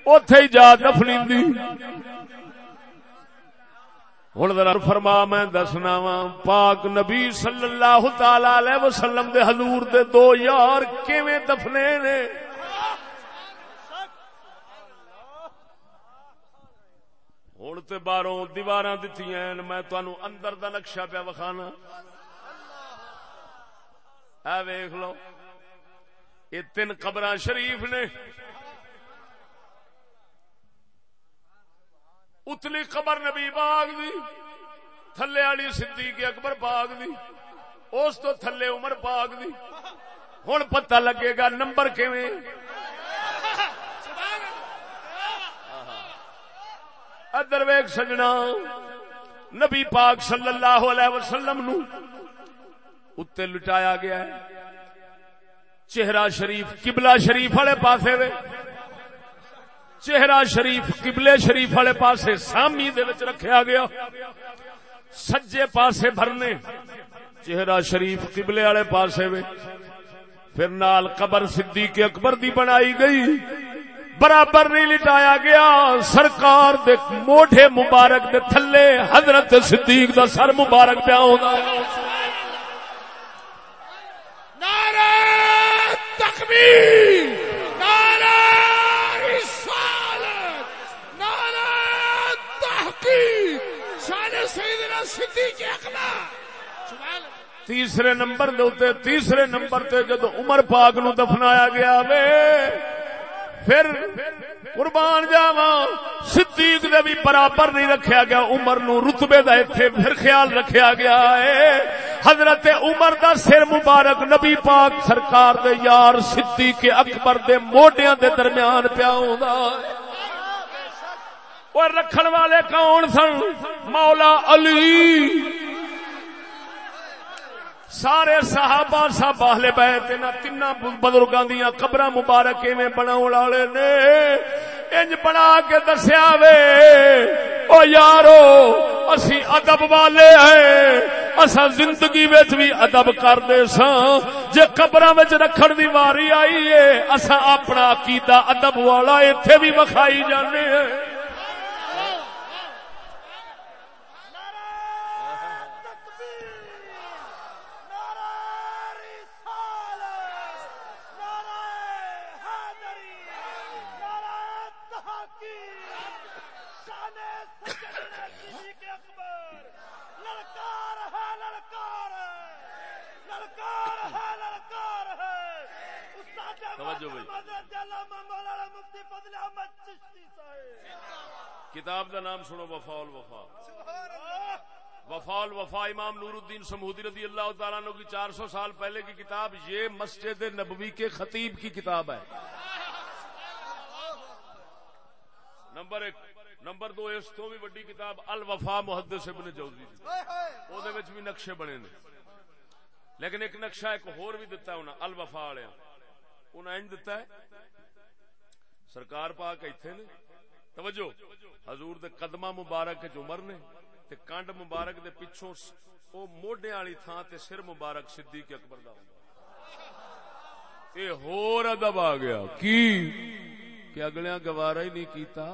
اوتھے ہی جا دفنی ہوں ذرا فرما میں دسنا وا پاک نبی صلی اللہ تعالی علیہ وسلم دے حضور دے دو یار کیویں دفنے نے ہوں تو باہروں دیوار دتی میں تنوع اندر دا نقشہ پیا وکھانا اے ویخ لو یہ تین قبر شریف نے اتلی قبر نبی باغ دی، تھلے والی صدیق اکبر باغ دی، اس تو تھلے عمر باغ دی۔ ہوں پتہ لگے گا نمبر کیویں؟ ادر ویگ سجنا، نبی پاک صلی اللہ علیہ وسلم نو اتنے لٹایا گیا ہے۔ چہرہ شریف، قبلہ شریف والے پاسے وے۔ چہرہ شریف، قبلے شریف والے پاسے سامی دے وچ رکھیا گیا۔ سجے پاسے بھرنے، چہرہ شریف قبلے والے پاسے وے۔ پھر نال قبر صدیق اکبر دی بنائی گئی۔ برابر نہیں لٹایا گیا۔ سرکار دے موڈے مبارک دے تھلے، حضرت صدیق دا سر مبارک پیا ہوگا نعرہ تکبیر نعرہ رسالت نعرہ تحقیق شان سیدنا صدیق اکبر سبحان اللہ تیسرے نمبر دے تیسرے نمبر تے جدو عمر پاک نو دفنایا گیا وے، پھر قربان جاوا صدیق دے بھی برابر نہیں رکھیا گیا، عمر نو رتبے دا ایتھے پھر خیال رکھیا گیا ہے۔ حضرت عمر دا سر مبارک نبی پاک سرکار دے یار صدیق اکبر دے موڈیاں دے درمیان پیا ہوندا ہے۔ اور رکھن والے کون سن؟ مولا علی۔ سارے صحابہ صاحب اہل بیت انہاں تینا بزرگاں دیاں قبراں مبارک ایویں بناون والے نے۔ انج بنا کے دسیا وے۔ او یارو، اسی ادب والے ہیں۔ اسا زندگی وچ بھی ادب کردے ساں۔ جے قبراں وچ رکھن دی واری آئی ہے اسا اپنا عقیدہ ادب والا ایتھے بھی وکھائی جانے ہیں۔ کتاب کا نام سنو وفا الوفا۔ وفا الوفا امام نور الدین سمودی رضی اللہ تعالیٰ عنہ کی چار سو سال پہلے کی کتاب یہ مسجد نبوی کے خطیب کی کتاب ہے۔ نمبر ایک۔ نمبر دو اس تو بھی بڑی کتاب الوفا محدث ابن جوزی او دے وچ بھی نقشے بنے نے۔ لیکن ایک نقشہ ایک ہور بھی دتا ہے انہاں الوفا والے انہاں انج دتا ہے سرکار پاک ایتھے نے۔ توجہ، حضور دے قدمہ مبارک وچ عمر نے تے کانڈ مبارک دے پچھوں او موڈے والی تھان تے سر مبارک صدیق اکبر دا اے ہور ادب آ گیا۔ کی؟ کہ اگلیاں گوارا ہی نہیں کیتا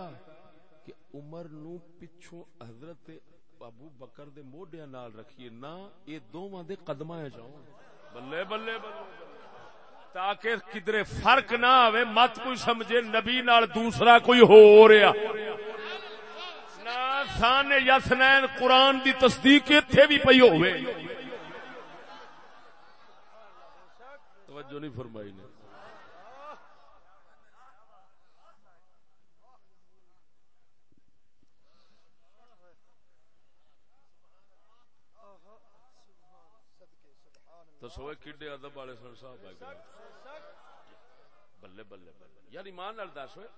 کہ عمر نو پچھوں حضرت ابو بکر دے موڈیاں نال رکھیے، نہ اے دوواں دے قدماں جاؤ بلے بلے بلے۔ تاکہ کدرے فرق نہ آوے، مت کوئی سمجھے نبی نال دوسرا کوئی ہو رہا۔ نہ سان یسنین قرآن دی تصدیق اتنے بھی پئی ہوئے توجہ نہیں فرمائی نے۔ دسو کڈے ادب والے سن صاحب بلے بلے بلے یار ایمان نال دس ہوئے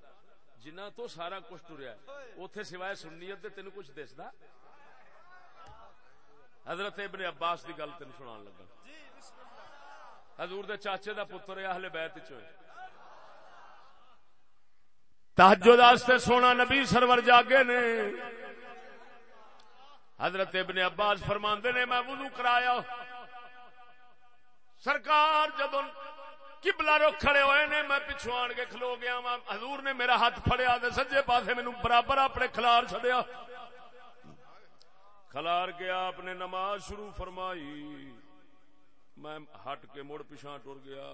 جنہ تو سارا کچھ ٹریا اوتھے سوائے سنیت دے تینوں کچھ دسدا حضرت ابن عباس دی گل تین سنان لگا حضور دے چاچے دا پتر ہے اہل بیت چ تہجد واسطے سونا نبی سرور جاگے نے حضرت ابن عباس فرماندے نے میں وضو کرایا سرکار جدو کبلا رو کھڑے ہوئے نے، میں پچھو آن کے کھلو گیا وا حضور نے میرا ہاتھ پھڑیا تے سجے پاسے مینوں برابر اپنے کھلار چھڈیا۔ کھلار گیا آپ نے نماز شروع فرمائی۔ میں ہٹ کے مڑ پیچھا ٹر گیا۔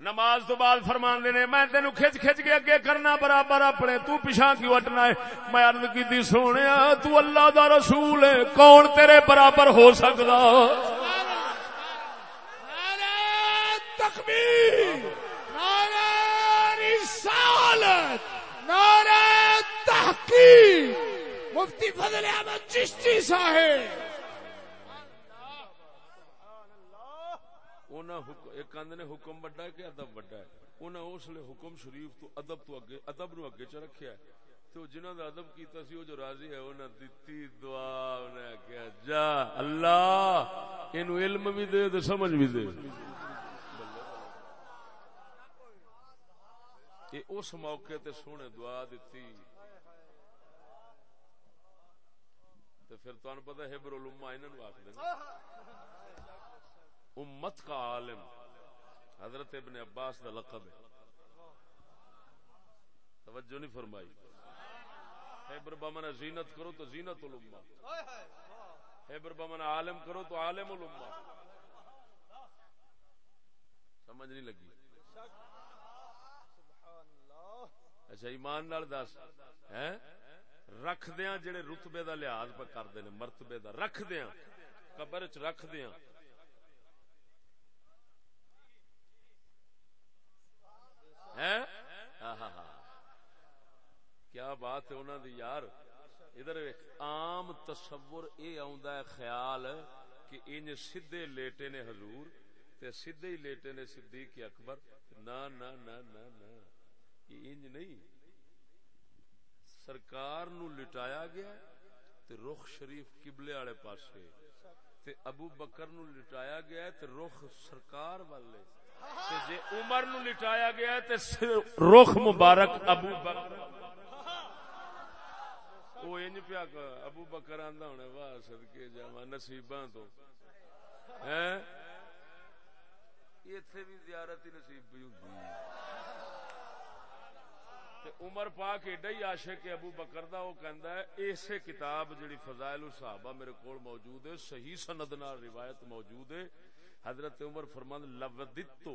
نماز تو بعد فرمان نے میں تینو کھچ کھچ کے اگے کرنا برابر اپنے، تو پیچھا کیوں ہٹنا ہے؟ میں عرض کی سونے تو اللہ دا رسول ہے، کون تیرے برابر ہو سکتا تکبیر نعرہ رسالت نعرہ تحقیق مفتی فضل احمد چشتی صاحب ایک نے حکم بڑا ہے کہ ادب بڑا ہے انہاں اس لیے حکم شریف تو ادب تو اگے ادب نو اگے چ رکھیا ہے تو جنہاں دا ادب کیتا سی او جو راضی ہے انہاں دتی دعا انہاں کہا جا اللہ اینو علم بھی دے تے سمجھ بھی دے یہ اس موقع تے سونے دعا دتی۔ تے پھر تانوں پتہ ہے ہبر الامہ انہاں نو آکھدے نے۔ امت کا عالم، حضرت ابن عباس کا لقب ہے۔ توجہ نہیں فرمائی۔ خیبر بمن زینت کرو تو زینت الامہ۔ خیبر بمن عالم کرو تو عالم الامہ۔ سمجھ نہیں لگی۔ اچھا ایمان نال دس۔ ہیں؟ رکھ دیاں جڑے رتبے دا لحاظ پہ کردے نے مرتبے دا رکھ دیاں قبر چ رکھ دیاں ہیں کیا بات ہے انہوں دی یار؟ ادھر ویکھ، عام تصور اے آوندا ہے خیال کہ انج سیدھے لیٹے نے حضور تے سیدھے ہی لیٹے نے صدیق اکبر۔ نہ نہ نہ نہ نہ یہ انج نہیں، سرکار نو لٹایا گیا تے رخ شریف قبلے والے پاسے، تے ابو بکر نو لٹایا گیا تے رخ سرکار والے، تے جے عمر نو لٹایا گیا تے رخ مبارک ابو بکر۔ وہ انج پیا کہ ابو بکر آندا ہونا، واہ صدکے جاواں نصیباں تو۔ ہیں؟ ایتھے بھی زیارت ہی نصیب بھی ہوندی۔ عمر پاک ایڈا ہی عاشق ہے ابو بکر دا وہ کہندا ہے اسے کتاب جڑی فضائل الصحابہ میرے کول موجود ہے، صحیح سند نال روایت موجود ہے۔ حضرت عمر فرمان لودت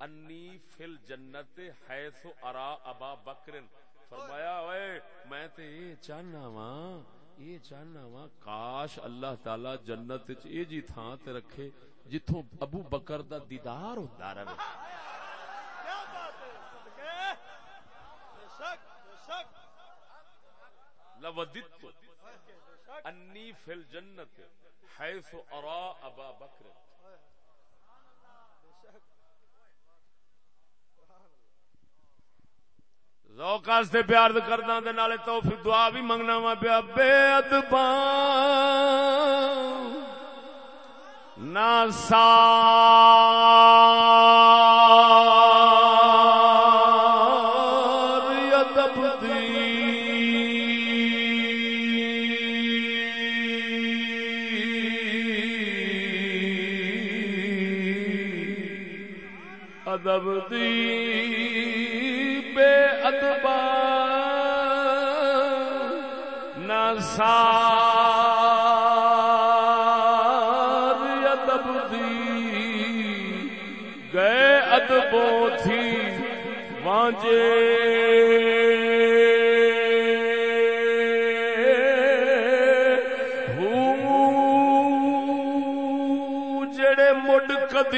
انی فل جنت حیث ارا ابا بکر فرمایا، اوئے، میں تے یہ چاہنا وا یہ چاہنا وا کاش اللہ تعالی جنت وچ اے جی تھاں تے رکھے جتھوں ابو بکر دا دیدار ہوندا رہے کیا بات ہے صدقے بے شک بے شک لودت انی فی الجنت حیث ارا ابا بکر۔ ذوق واسطے پیار کرنا دے نالے توفیق دعا بھی منگنا وا پیا۔ بے ادباں، نہ سار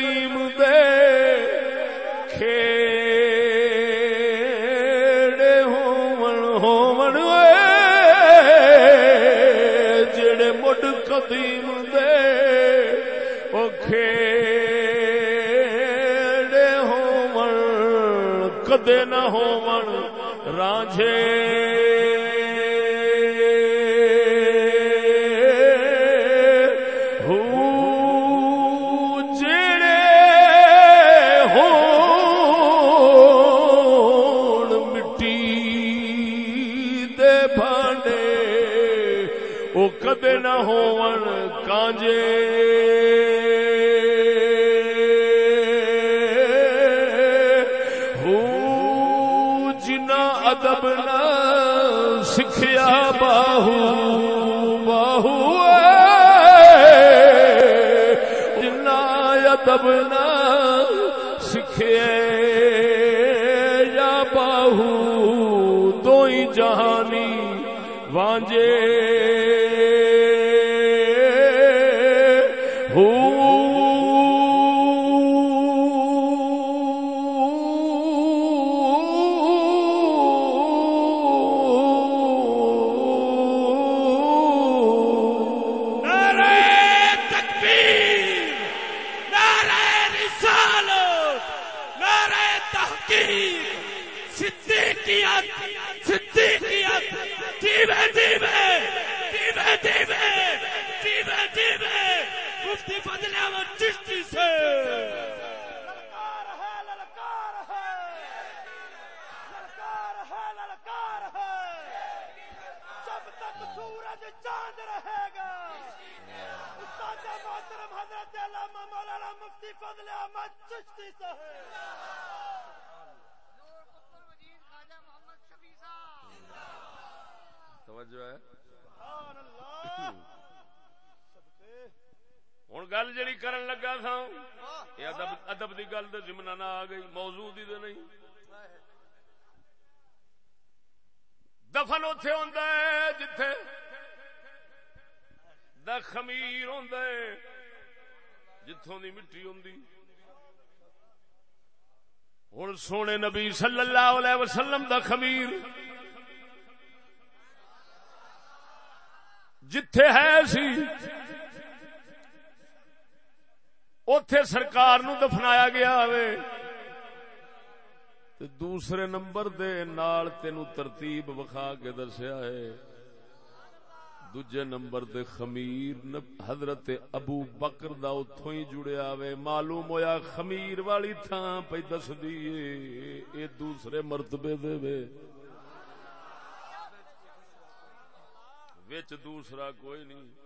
ندیم دے کھیڑے ہومن ہومن اے، جڑے مڈ قدیم دے، او کھیڑے ہومن کدے نہ ہومن رانجھے۔ او کدے نہ ہون کانجے۔ ہو جنا ادب نہ سکھیا باہو۔ گل تو جمنا نہ آ گئی، موضوع دی تو نہیں۔ دفن اتے ہوندا ہے جتھے دا خمیر ہوندا ہے، جتھوں دی مٹی ہوندی۔ ہن سونے نبی صلی اللہ علیہ وسلم دا خمیر۔ جتھے ہے سی اتے سرکار نو دفنایا گیا ہوئے۔ تے دوسرے نمبر دے نال تینو ترتیب وکھا کے دسیا ہے۔ دوجے نمبر دے خمیر حضرت ابو بکر دا اتوں ہی جڑیا وے معلوم ہویا خمیر والی تھان پہ دس دیے اے دوسرے مرتبے دے وے۔ وچ دوسرا کوئی نہیں۔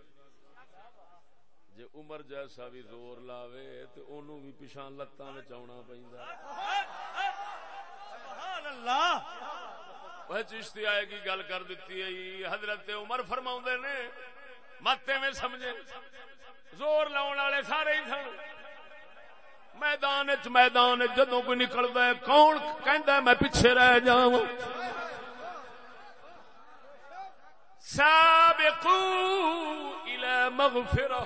جے عمر جیسا بھی زور لاوے تے اونوں بھی پچھاں لتاں وچ آونا پیندا سبحان اللہ وہ چشتی آئے کی گل کر دیتی ہے جی۔ حضرت عمر فرماؤں دے نے ماتے میں سمجھے۔ زور لاؤن والے سارے ہی سن۔ میدان چ میدان جدوں کوئی نکلدا ہے کون کہندا ہے میں پیچھے رہ جاواں۔ سابقو الى مغفرہ۔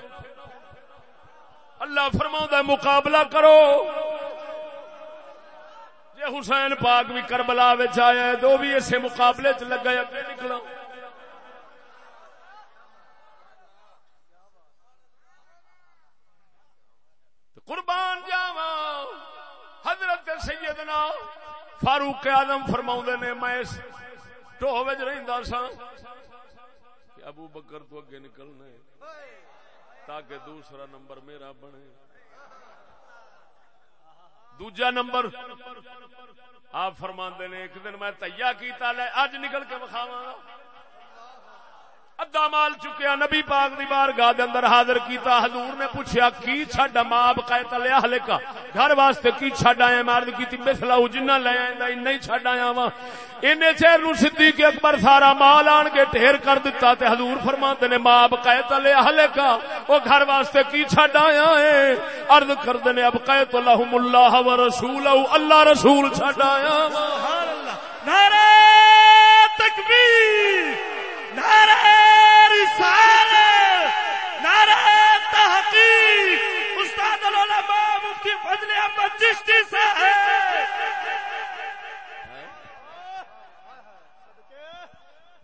اللہ فرماؤں مقابلہ کرو۔ جے حسین پاک بھی کربلا وچ آیا تو بھی اسے مقابلے چ لگا اگے نکلا قربان جاواں۔ حضرت سیدنا فاروق اعظم فرماؤں نے، میں اس ٹوہ وچ رہندا سا ابو بکر تو اگے نکلنا ہے۔ تاکہ دوسرا نمبر میرا بنے۔ دوجا نمبر۔ آپ فرما نے، ایک دن میں تیا کیتا، لے اج نکل کے بخاواں گا ادھا مال چکیا، نبی پاک دی بار گاہ دے اندر حاضر کیتا، حضور نے پوچھا کی چھڈا ماں بقایت لے اہل کا؟ گھر واسطے کی چھڈ آیا مارد کیتی، مثلا جنہ لے آیندا انہی ہی چھڈ آیا وا اینے چیر نو صدیق اکبر سارا مال آن کے ڈھیر کر دیتا تے حضور فرماندے نے، ماں بقایت لے اہل کا؟ او گھر واسطے کی چھڈ آیا ہے؟ عرض کردے نے ابقیت لهم اللہ و رسولہ، اللہ رسول چھڈ آیا سبحان اللہ۔ نعرہ تکبیر! رسالت نعرہ تحقیق استاد العلماء مفتی فضل احمد چشتی صاحب۔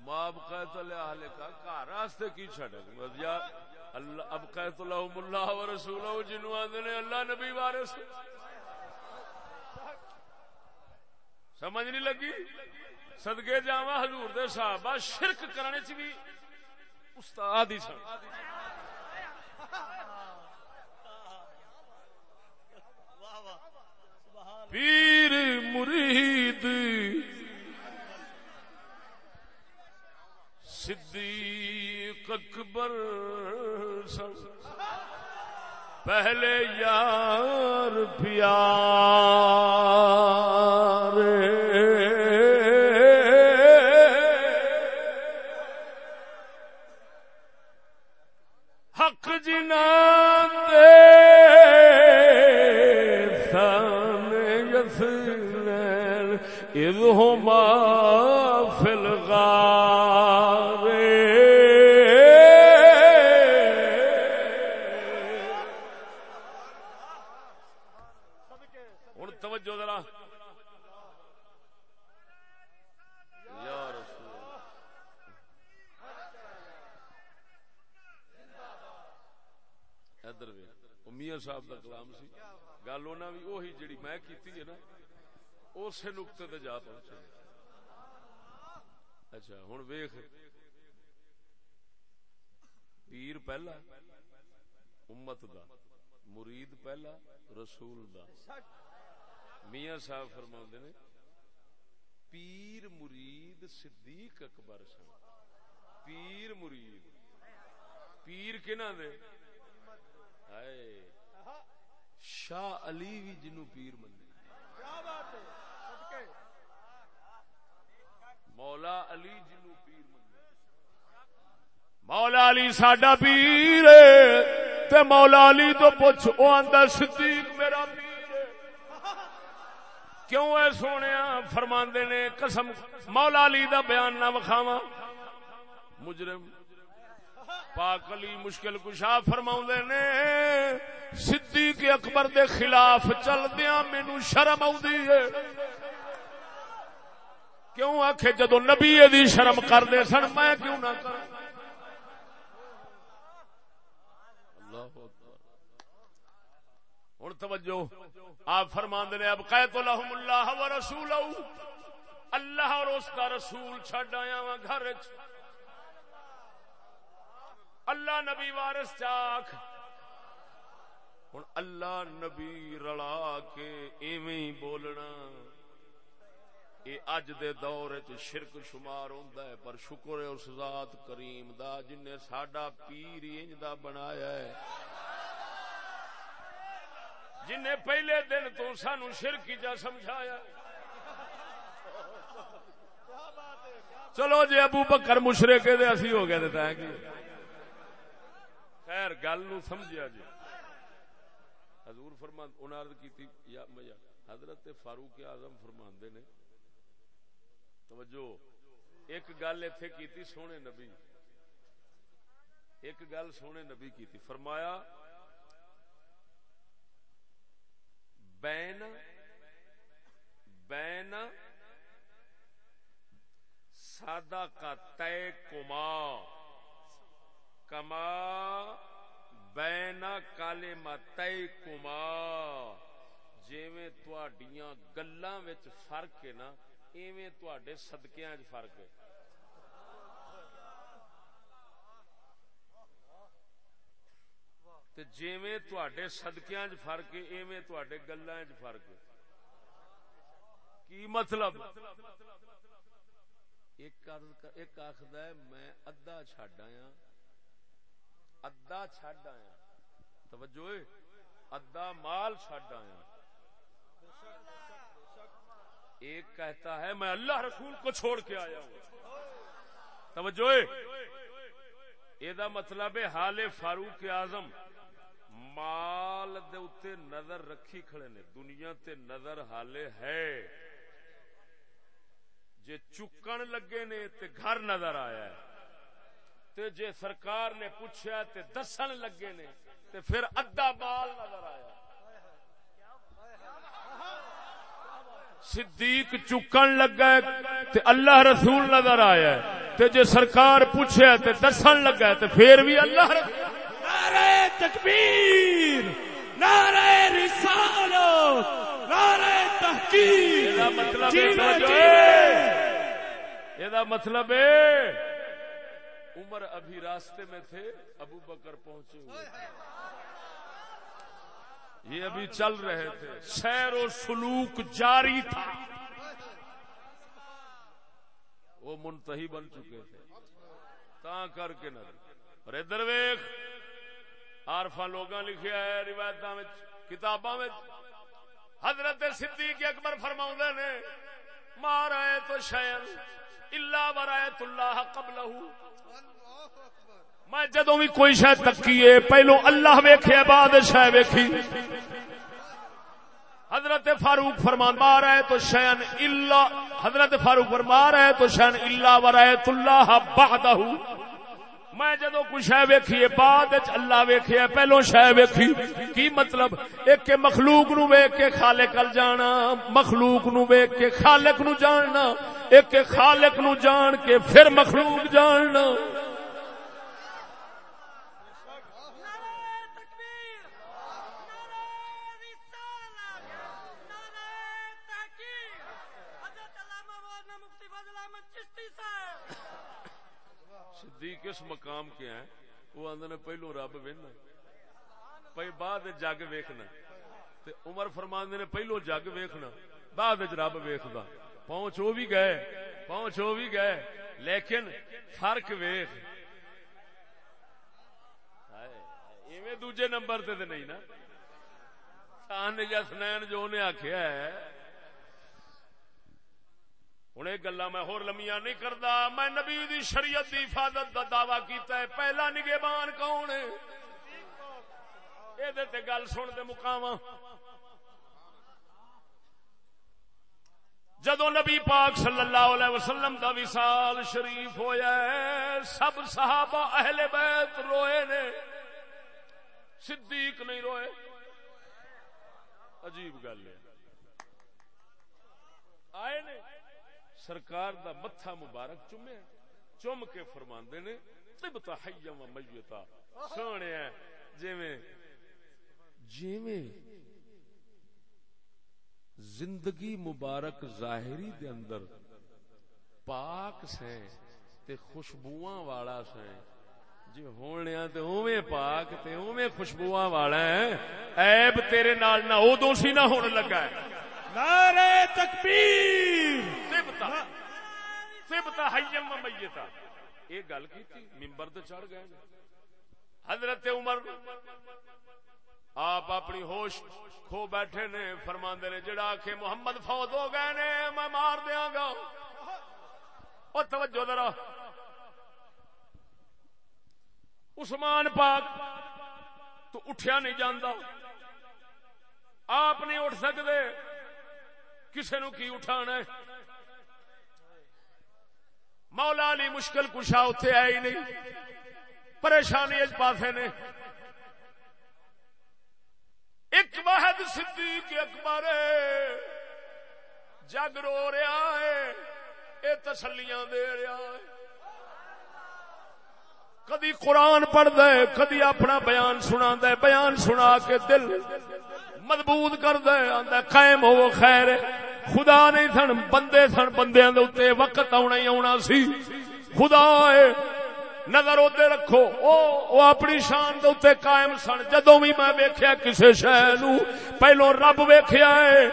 ماں بقیت اہل کا گھر واسطے کی چھڈ یا اللہ ابقیت لهم اللہ و رسولہ جنوں آندے نے اللہ نبی وارث۔ سمجھ نہیں لگی؟ سدگے جاوا حضور دے صحابہ شرک کرنے چ بھی استاد ہی سن۔ پیر مرید صدیق اکبر سن۔ پہلے یار پیار اذ ہما الغار توجہ ذرا۔ ادھر میاں صاحب کا کلام سی۔ گل انہاں بھی وہی جڑی میں کیتی ہے نا اسی نقطے تے جا پہنچے۔ اچھا ہن ویکھ۔ پیر پہلا، امت دا، مرید پہلا، رسول دا۔ میاں صاحب فرماندے نے، پیر مرید صدیق اکبر سن۔ پیر مرید۔ پیر کنا دے؟ ہائے، شاہ علی بھی جنو پیر منے کیا بات ہے؟ مولا علی جنو پیر مولا علی ساڈا پیر تے مولا علی تو پوچھ، او آندا صدیق میرا پیر کیوں اے سونیا فرماندے نے قسم، مولا علی دا بیان نہ وکھاواں۔ مجرم، پاک علی مشکل کشا فرما نے، صدیق اکبر دے خلاف چلدیا مینو شرم ہے۔ کیوں آخ جدو نبی دی شرم کرتے سن؟ میں کیوں نہ کر ہوں توجہ، آپ فرما نے، اب قید لہم اللہ و رسول اللہ اور اس کا رسول چڈ آیا وا گھر اللہ نبی وارس چاک۔ ہوں اللہ نبی رلا کے ایویں بولنا۔ یہ اج دے دور چ شرک شمار ہوندا ہے، پر شکر ہے اس ذات کریم دا جن نے ساڈا پیر انج دا بنایا ہے۔ جن نے پہلے دن تو سانو شرک جا سمجھایا۔ چلو جی ابو بکر مشرے دے اسی ہو گئے تے تاں کی۔ خیر، گل نو سمجھیا جی۔ حضور فرمان انہاں عرض کیتی، یا میا، حضرت فاروق اعظم فرماندے نے توجہ۔ ایک گل ایتھے کیتی سونے نبی۔ ایک گل سونے نبی کیتی۔ فرمایا، بین بین سادہ کا تے کما۔ کما بینا کالے مت کما۔ جیویں تواڈیاں گلاں وچ فرق ہے نا ایویں تواڈے صدقیاں وچ فرق ہے۔ تے جیویں تواڈے صدقیاں وچ فرق ہے ایویں تواڈے گلاں وچ فرق ہے۔ کی مطلب؟ ایک ایک آخد ہے میں ادھا چڈ آیا۔ ادا چڈ آیا۔ توجہ اے، ادا مال چڈ آیا۔ ایک کہتا ہے، میں اللہ رسول کو چھوڑ کے آیا ہوں۔ توجہ یہ مطلب ہے، حال فاروق اعظم مال دے اتے نظر رکھی کھڑے نے، دنیا تے نظر حالے ہے۔ جے چکن لگے نے تے گھر نظر آیا ہے۔ تے جے سرکار نے پوچھا تے دسن لگے نے تے پھر ادھا بال نظر آیا۔ صدیق چکن لگا ہے تے اللہ رسول نظر آیا ہے تے جے سرکار پوچھا تے دسن لگا ہے تے پھر بھی اللہ رسول نعرہ تکبیر نعرہ رسالت نعرہ تحقیق۔ مطلب ہے جینا یہ مطلب ہے۔ عمر ابھی راستے میں تھے ابو بکر پہنچے ہوئے۔ یہ ابھی چل رہے تھے۔ سیر و سلوک جاری تھا۔ وہ منتہی بن چکے تھے۔ تا کر کے نہ اور ادھر ویخ آرفا لوگاں لکھیا ہے روایت کتاباں حضرت صدیق اکبر فرما نے مارا تو شاید اللہ برایت اللہ قبل میں جدو بھی کوئی شاید تکیے پہلو اللہ ویکھے بعد شہ ویکھی۔ حضرت فاروق فرمان مار ہے تو شین اللہ حضرت فاروق فرما رہے تو شین اللہ ورایت اللہ بعدہ۔ میں جدو کچھ شہ ویکھیے بعد اللہ ویکھے پہلو شہ ویکھی۔ کی مطلب؟ ایک کے مخلوق نو ویک کے خالق ال جانا، مخلوق نو ویک کے خالق نو جاننا، ایک کے خالق نو جان کے پھر مخلوق جاننا نعرہ تکبیر نعرہ رسالت نعرہ تحقیق حضرت علامہ مولانا مفتی فضل احمد چشتی صاحب صدیق اس مقام کے ہیں، وہ آندے نے پہلو رب وینا پئی بعد جگ ویکھنا۔ تے عمر فرماندے نے پہلو جگ ویکھنا، بعد وچ رب ویکھدا۔ پہنچ وہ بھی گئے، پہنچ وہ بھی گئے، لیکن فرق ویکھ۔ ایویں دوجے نمبر تے تے نہیں نا۔ شان یسنین جو نے آکھیا ہے ہوں یہ گلا میں ہور لمیاں نہیں کردا۔ میں نبی دی شریعت دی حفاظت دا دعویٰ کیتا ہے۔ پہلا نگہبان کون ہے؟ یہ تے گل سن دے مقاواں جدو نبی پاک صلی اللہ علیہ وسلم دا وصال شریف ہویا ہے، سب صحابہ اہل بیت روئے نے۔ صدیق نہیں روئے۔ عجیب گل ہے۔ آئے نے۔ سرکار دا متھا مبارک چومے چوم کے فرماندے نے طبتا حیا و میتا۔ سونے جویں جویں زندگی مبارک ظاہری دے اندر پاک سے تے خوشبواں والا سے جی ہونیا تے اوویں پاک تے اوویں خوشبواں والا ہے عیب تیرے نال نہ اودوں سی نہ ہون لگا ہے۔ نعرہ تکبیر۔ سبتا سبتا حیم و میتا۔ یہ گل کی تھی؟ ممبر تے چڑھ گئے حضرت عمر آپ اپنی ہوش کھو بیٹھے نے، فرماندے نے، جڑا آکھے محمد فوت ہو گئے نے، میں مار دیاں گا۔ او توجہ ذرا۔ عثمان پاک تو اٹھیا نہیں جاندا۔ آپ نہیں اٹھ سکتے کسے نو کی اٹھانا ہے؟ مولا علی مشکل کشا اتنے ہے ہی نہیں۔ پریشانی اس پاسے نے۔ ایک واحد صدیق اکبر جگ رو رہا ہے۔ اے تسلیاں دے رہا ہے۔ کدی قرآن پڑھ دے کدی اپنا بیان سنا دے بیان سنا کے دل مضبوط کر دے قائم ہو، خیر ہے۔ خدا نہیں سن بندے سن بندیاں دے اوتے وقت آنا ہی آنا سی۔ خدا ہے نظر ادھر رکھو۔ او, او اپنی شان دے اوتے قائم سن۔ جدوں بھی میں ویکھیا کسے شے نو پہلو رب ویکھیا ہے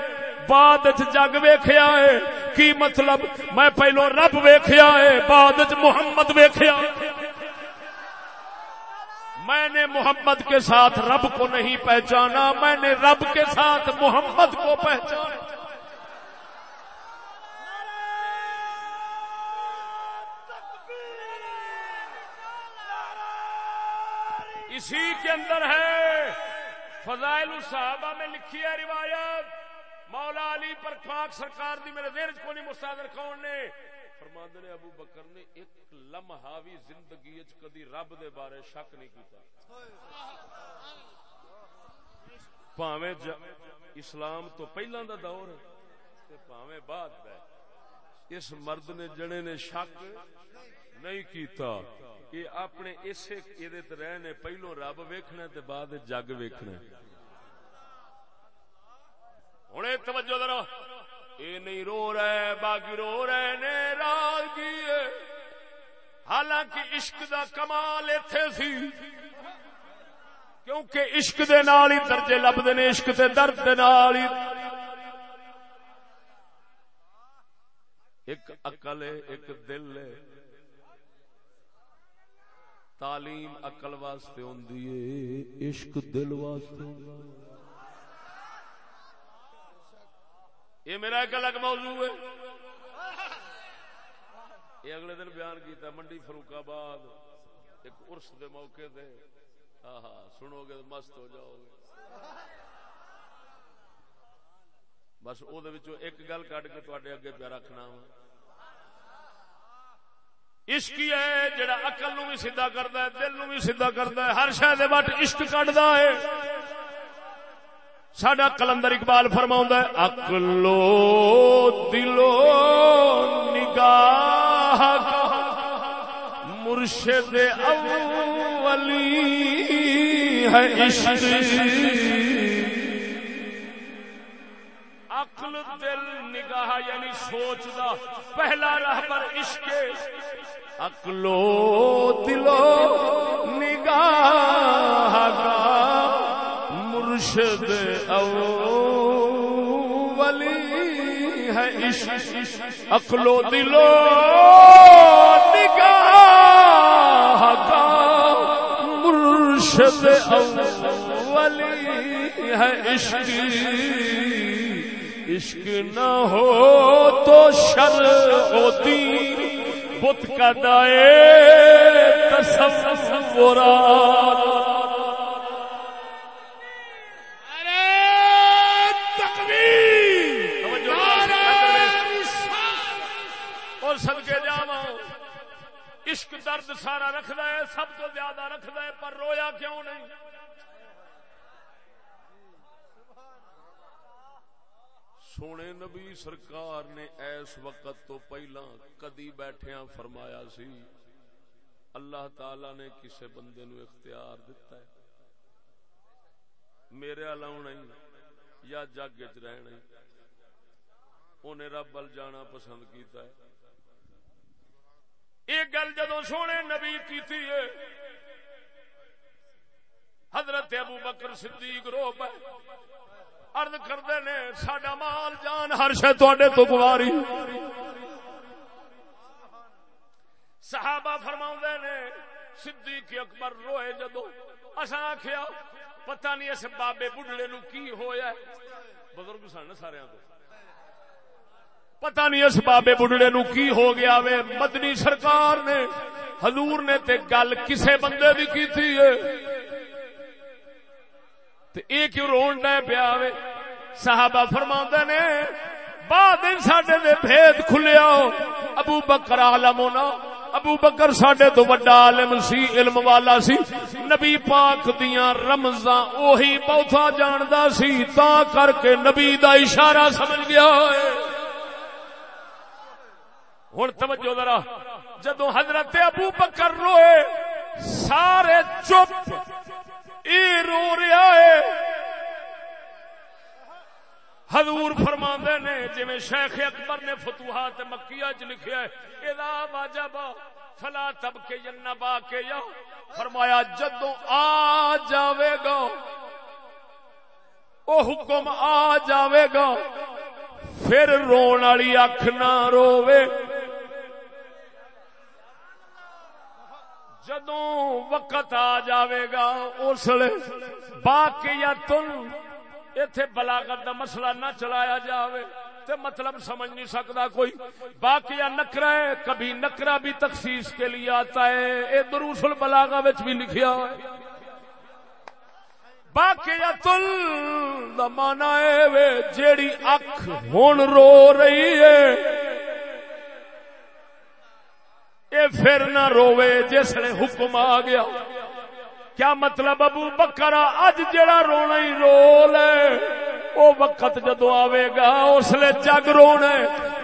بعد جگ ویکھیا ہے۔ کی مطلب؟ میں پہلو رب ویکھیا ہے بعد محمد ویکھیا۔ میں نے محمد کے ساتھ رب کو نہیں پہچانا میں نے رب کے ساتھ محمد کو پہچانا۔ اسی کے اندر ہے۔ فضائل الصحابہ میں لکھی ہے روایت۔ مولا علی پر پاک سرکار دی میرے دیر کو نہیں مستادر کون نے؟ فرماند نے ابو بکر نے ایک لمحہ بھی زندگی وچ کدی رب دے بارے شک نہیں کیتا۔ پاویں اسلام تو پہلا دا دور ہے تے پاویں بعد دا اس مرد نے جنے نے شک نہیں کیتا۔ کہ اپنے اسے ایدے رہنے، پہلو رب ویکھنا تے بعد جگ ویکھنا۔ ہوں توجہ ذرا۔ یہ نہیں رو رہے، باقی رو رہے نے راگی حالانکہ عشق دا کمال اتے سی۔ کیونکہ عشق دے نال ہی درجے لبدے نے، عشق تے درد دے نال ہی۔ ایک عقل ہے، ایک دل ہے۔ تعلیم عقل واسطے ہوندی ہے۔ عشق دل واسطے یہ میرا ایک الگ موضوع ہے۔ یہ اگلے دن بیان کیتا منڈی فروخ آباد ایک ارس دے موقع دے ہاں ہاں سنو گے تو مست ہو جاؤ گے۔ بس او دے وچوں ایک گل کڈ کے تواڈے اگے پیا رکھنا عشق ہی ہے، جڑا عقل نو بھی سیدھا کردا ہے، دل نو بھی سیدھا کردا ہے، ہر شے دے وٹ عشق کڈدا ہے۔ سڈا کلندر اقبال فرما ہے اکلو دلو نگاہ مرشد اولی ہے عشق۔ یعنی سوچ دا پہلا راہ پر عشق اکلو دلو، نگاہ کا مرشد اولی ہے عشق۔ اکلو دلو، نگاہ کا مرشد اولی ہے عشق۔ عشق نہ ہو تو شر ہوتی بت کا دائے تصورات اور عشق درد سارا رکھدا ہے سب تو زیادہ رکھدا ہے پر رویا کیوں نہیں؟ سونے نبی سرکار نے ایس وقت تو پہلا کدی بیٹھیا فرمایا سی، اللہ تعالی نے کسے بندے نو اختیار دیتا ہے۔ میرے علاوہ یا جگ چ رہنا انہیں رب ال جانا پسند کیتا ہے۔ یہ گل جدو سونے نبی کیتی ہے، حضرت ابو بکر صدیق رو پہ ارد کرتے نے سڈا مال جان ہر شے تے تو گواری. صحابہ فرما نے، صدیق اکبر روئے جدو اصا آخیا پتہ نہیں اس بابے بڑھڑے نو کی ہویا ہے؟ بزرگ سن سارے تو پتہ نہیں اس بابے بڑھڑے نو کی ہو گیا وے. مدنی سرکار نے حضور نے تے گل کسے بندے دی کی تھی ہے؟ تے اے کیوں رون ڈے پیا وے؟ صحابہ فرماندے نے، بعد ان ساڈے دے بھید کھلیا۔ ابو بکر عالم ہونا، ابو بکر ساڈے تو بڑا عالم سی، علم والا سی۔ نبی پاک دیاں رمضاں اوہی بہتا جاندا سی، تا کر کے نبی دا اشارہ سمجھ گیا ہے۔ ہوں توجہ ذرا جدو حضرت ابو بکر روئے، سارے چپ۔ اے رو رہا ہے۔ حضور فرما نے جی شیخ اکبر نے فتوحات مکیہ چ لکھیا ہے، اذا واجب فلا تب کے با کے یا فرمایا جدو آ جاوے گا، او حکم آ جاوے گا، پھر رون والی اکھ نہ روے جدوں وقت آ جاوے گا، اس باقی یا تن اتے بلاغت دا مسئلہ نہ چلایا جاوے، تے مطلب سمجھ نہیں سکتا کوئی۔ باقی یا نکرا ہے، کبھی نکرا بھی تخصیص کے لیے آتا ہے۔ اے دروس البلاغا وچ بھی لکھیا ہے۔ باقی یا تل دا مانا ہے جیڑی اکھ ہن رو رہی ہے اے پھر نہ روے جس نے حکم آ گیا۔ کیا مطلب ابو بکرا اج جڑا رونا ہی رو لے؟ او وقت جدو آوے گا، اس لیے جگ رونا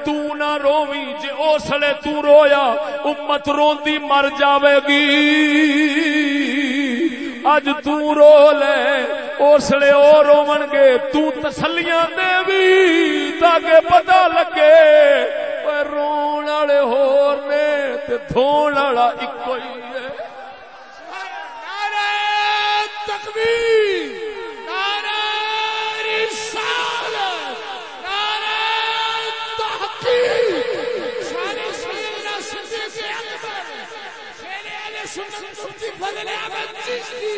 تو نہ رووی جے جی، اس لیے تو رویا۔ امت روندی مر جاوے گی۔ اج تو رو لے، اس لیے وہ رومن گے۔ تسلیاں دے بھی تاکہ پتا لگے۔ رون والے ہور نے دھون والا ایک ہی ہے نعرہ تکبیر نعرہ رسالت نعرہ تحقیق سیدنا صدیق اکبر سنت فضل احمد چشتی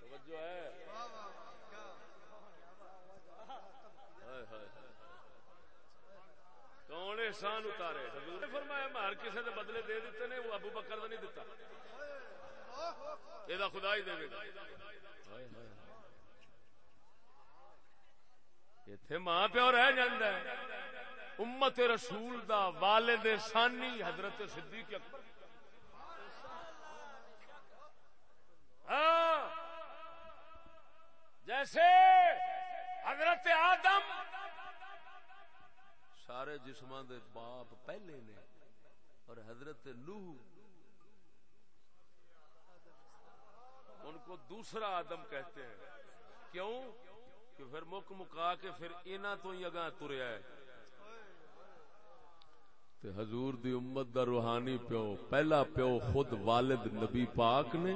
توجہ ہے ہائے ہائے ہائے۔ کون احسان اتارے۔ حضور نے فرمایا میں ہر کسی دے بدلے دے دیتے نے، وہ ابو بکر دا نہیں دیتا۔ یہ خدا ہی دے گا ہائے ماں پیو رہ جاندہ ہے۔ امت رسول دا والد ثانی حضرت صدیق اکبر۔ ہاں۔ جیسے حضرت آدم سارے جسمان دے باپ پہلے نے اور حضرت نوح ان کو دوسرا آدم کہتے ہیں۔ کیوں؟ کہ پھر مک مکا کے پھر اینا تو ہی اگاں تریا ہے۔ تے حضور دی امت دا روحانی پیو، پہلا پیو خود والد نبی پاک نے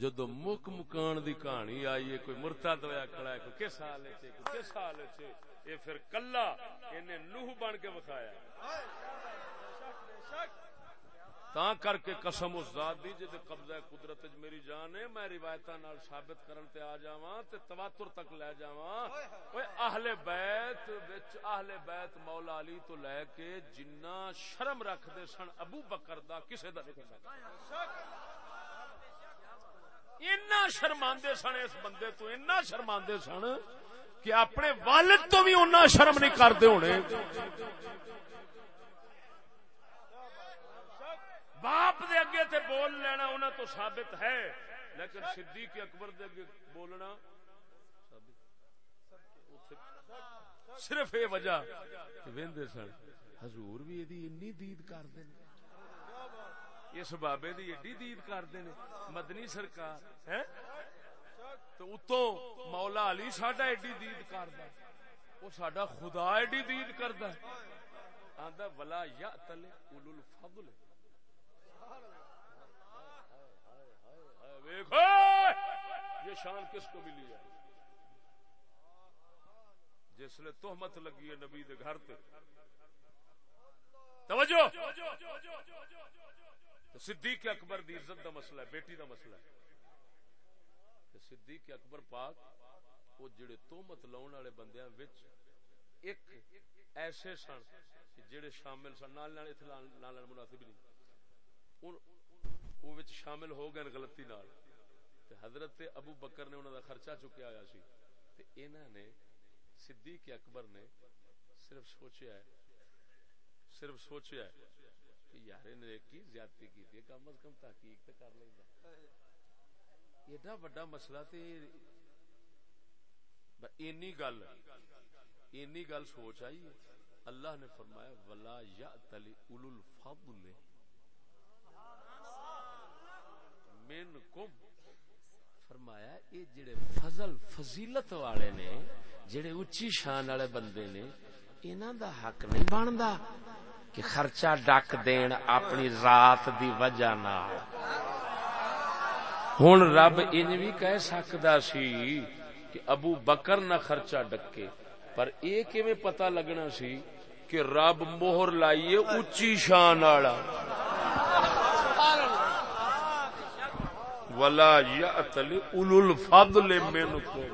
جدو مک مکان دی کہانی آئی ہے، کوئی مرتا دویا کھڑا ہے، کوئی کس حال ہے، کوئی کس حال ہے یہ پھر کلا انہیں نوح بن کے بخایا تا کر کے قسم اس ذات دی جے قبضہ قدرت وچ میری جان ہے، میں روایتاں نال ثابت کرن تے آ جاواں تے تواتر تک لے جاواں۔ اوے اہل بیت وچ، اہل بیت مولا علی تو لے کے جنہ شرم رکھدے سن ابو بکر دا، کسے دا نہیں کردا اتنا شرماندے سن، اس بندے تو اتنا شرماندے سن کہ اپنے والد تو بھی اتنا شرم نہیں کرتے ہونے۔ باپ دے اگے تے بول لینا انہاں تو ثابت ہے، لیکن صدیق اکبر دے اگے بولنا صرف یہ وجہ کہ ویندے سن، حضور بھی ایدی انی دید کر دیں اس بابے دی ایڈی دید کرتے نے مدنی سرکار ہے تو اتوں مولا علی ساڈا ایڈی دید کردا وہ ساڈا خدا ایڈی دید کردا آندا ولا یا تل اول الفضل دیکھو یہ شان کس کو ملی ہے جس نے تہمت لگی ہے نبی دے گھر تے توجہ تو صدیق اکبر دی عزت دا مسئلہ ہے، بیٹی دا مسئلہ ہے۔ تو صدیق اکبر پاک، وہ جڑے تومت لاؤن والے بندیاں وچ ایک ایسے سن جڑے شامل سن، نال نال اتنا نال نال مناسب نہیں۔ ان وہ وچ شامل ہو گئے غلطی نال۔ تے حضرت ابو بکر نے انہاں دا خرچہ چکیا آیا سی۔ تے انہاں نے صدیق اکبر نے صرف سوچیا ہے، صرف سوچیا ہے یار کی زیادتی کی تھی کم از کم تحقیق تے کر لیندا۔ ایڈا بڑا مسئلہ تے اینی گل اینی گل سوچ آئی اللہ نے فرمایا، ولا یاتلی اولو الفضل منکم فرمایا، اے جڑے فضل، فضیلت والے نے، جڑے اچھی شان والے بندے نے، انہاں دا حق نہیں بندا۔ کہ خرچہ ڈک دین اپنی رات دی وجہ نال۔ ہن رب انج بھی کہہ سکدا سی کہ ابو بکر نہ خرچہ ڈکے، پر اے کیویں پتہ لگنا سی کہ رب مہر لائیے اچھی شان والا۔ ولا یاتل اولو الفضل منکم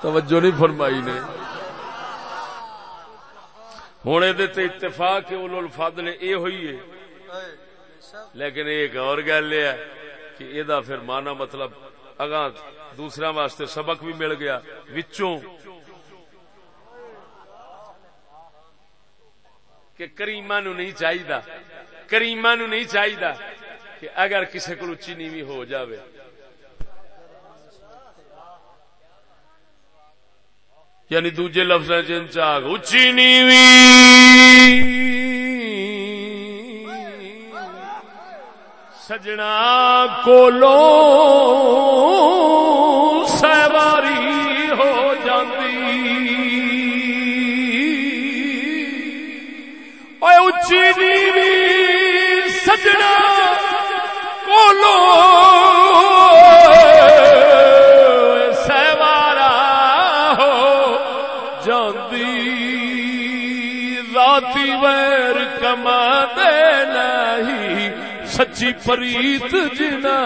توجہ نہیں فرمائی نے۔ ہوں یہ اتفاق اولو الفضل اے ہوئی ہے۔ لیکن ایک اور گل یہ ہے کہ یہ پھر مانا مطلب اگاں دوسرا واسطے سبق بھی مل گیا، وچوں۔ کہ کریما نو نہیں چاہیے کریما نو نہیں چاہیے کہ اگر کسی کو اچھی نیوی ہو جاوے۔ یعنی دوجے لفظ جن چاگ اچھی نیوی سجنا کولو سواری ہو جاتی اچھی نیوی سجنا کولو۔ سچی پریت جنا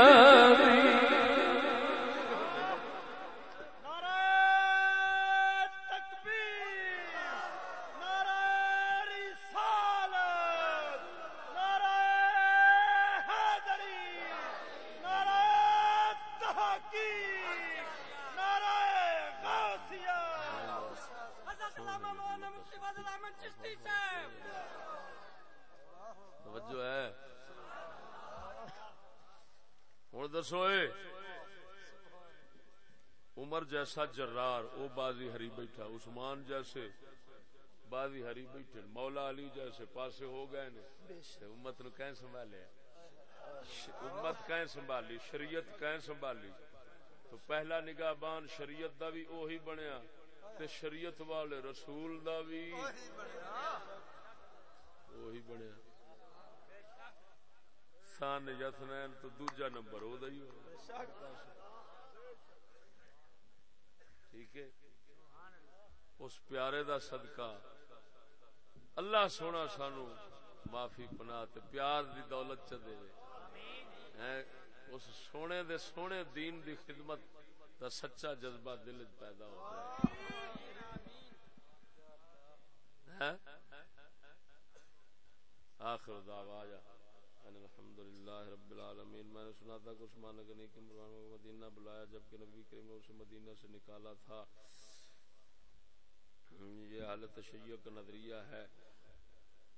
نعرہ تکبیر نعرہ رسالت نعرہ حیدری نعرہ تحقیق نعرہ غوثیہ حضرت علامہ مولانا مفتی فاضل احمد چشتی صاحب توجہ ہے دسو عمر جیسا جرار او بازی ہری بیٹھا عثمان جیسے بازی ہری بیٹھے مولا علی جیسے پاسے ہو گئے نے۔ امت نو کہیں سنبھالیا امت کہیں سنبھالی شریعت کہیں سنبھالی۔ تو پہلا نگاہ بان شریعت دا بھی اوہی بنیا تے شریعت والے رسول دا بھی اوہی بنیا۔ سان یتنین تو دوجا نمبر ہو ہی ہو۔ ٹھیک ہے؟ اس پیارے دا صدقہ۔ اللہ سونا سانو معافی پناہ تے پیار دی دولت چ دے۔ اس سونے دے سونے دین دی خدمت دا سچا جذبہ دل پیدا ہوتا ہے۔ آخر دعوایا۔ ان الحمد للہ رب العالمین، میں نے سنا تھا کہ عثمان غنی کے مروان کو مدینہ بلایا، جبکہ نبی کریم نے اسے مدینہ سے نکالا تھا۔ یہ حالت تشیع کا نظریہ ہے۔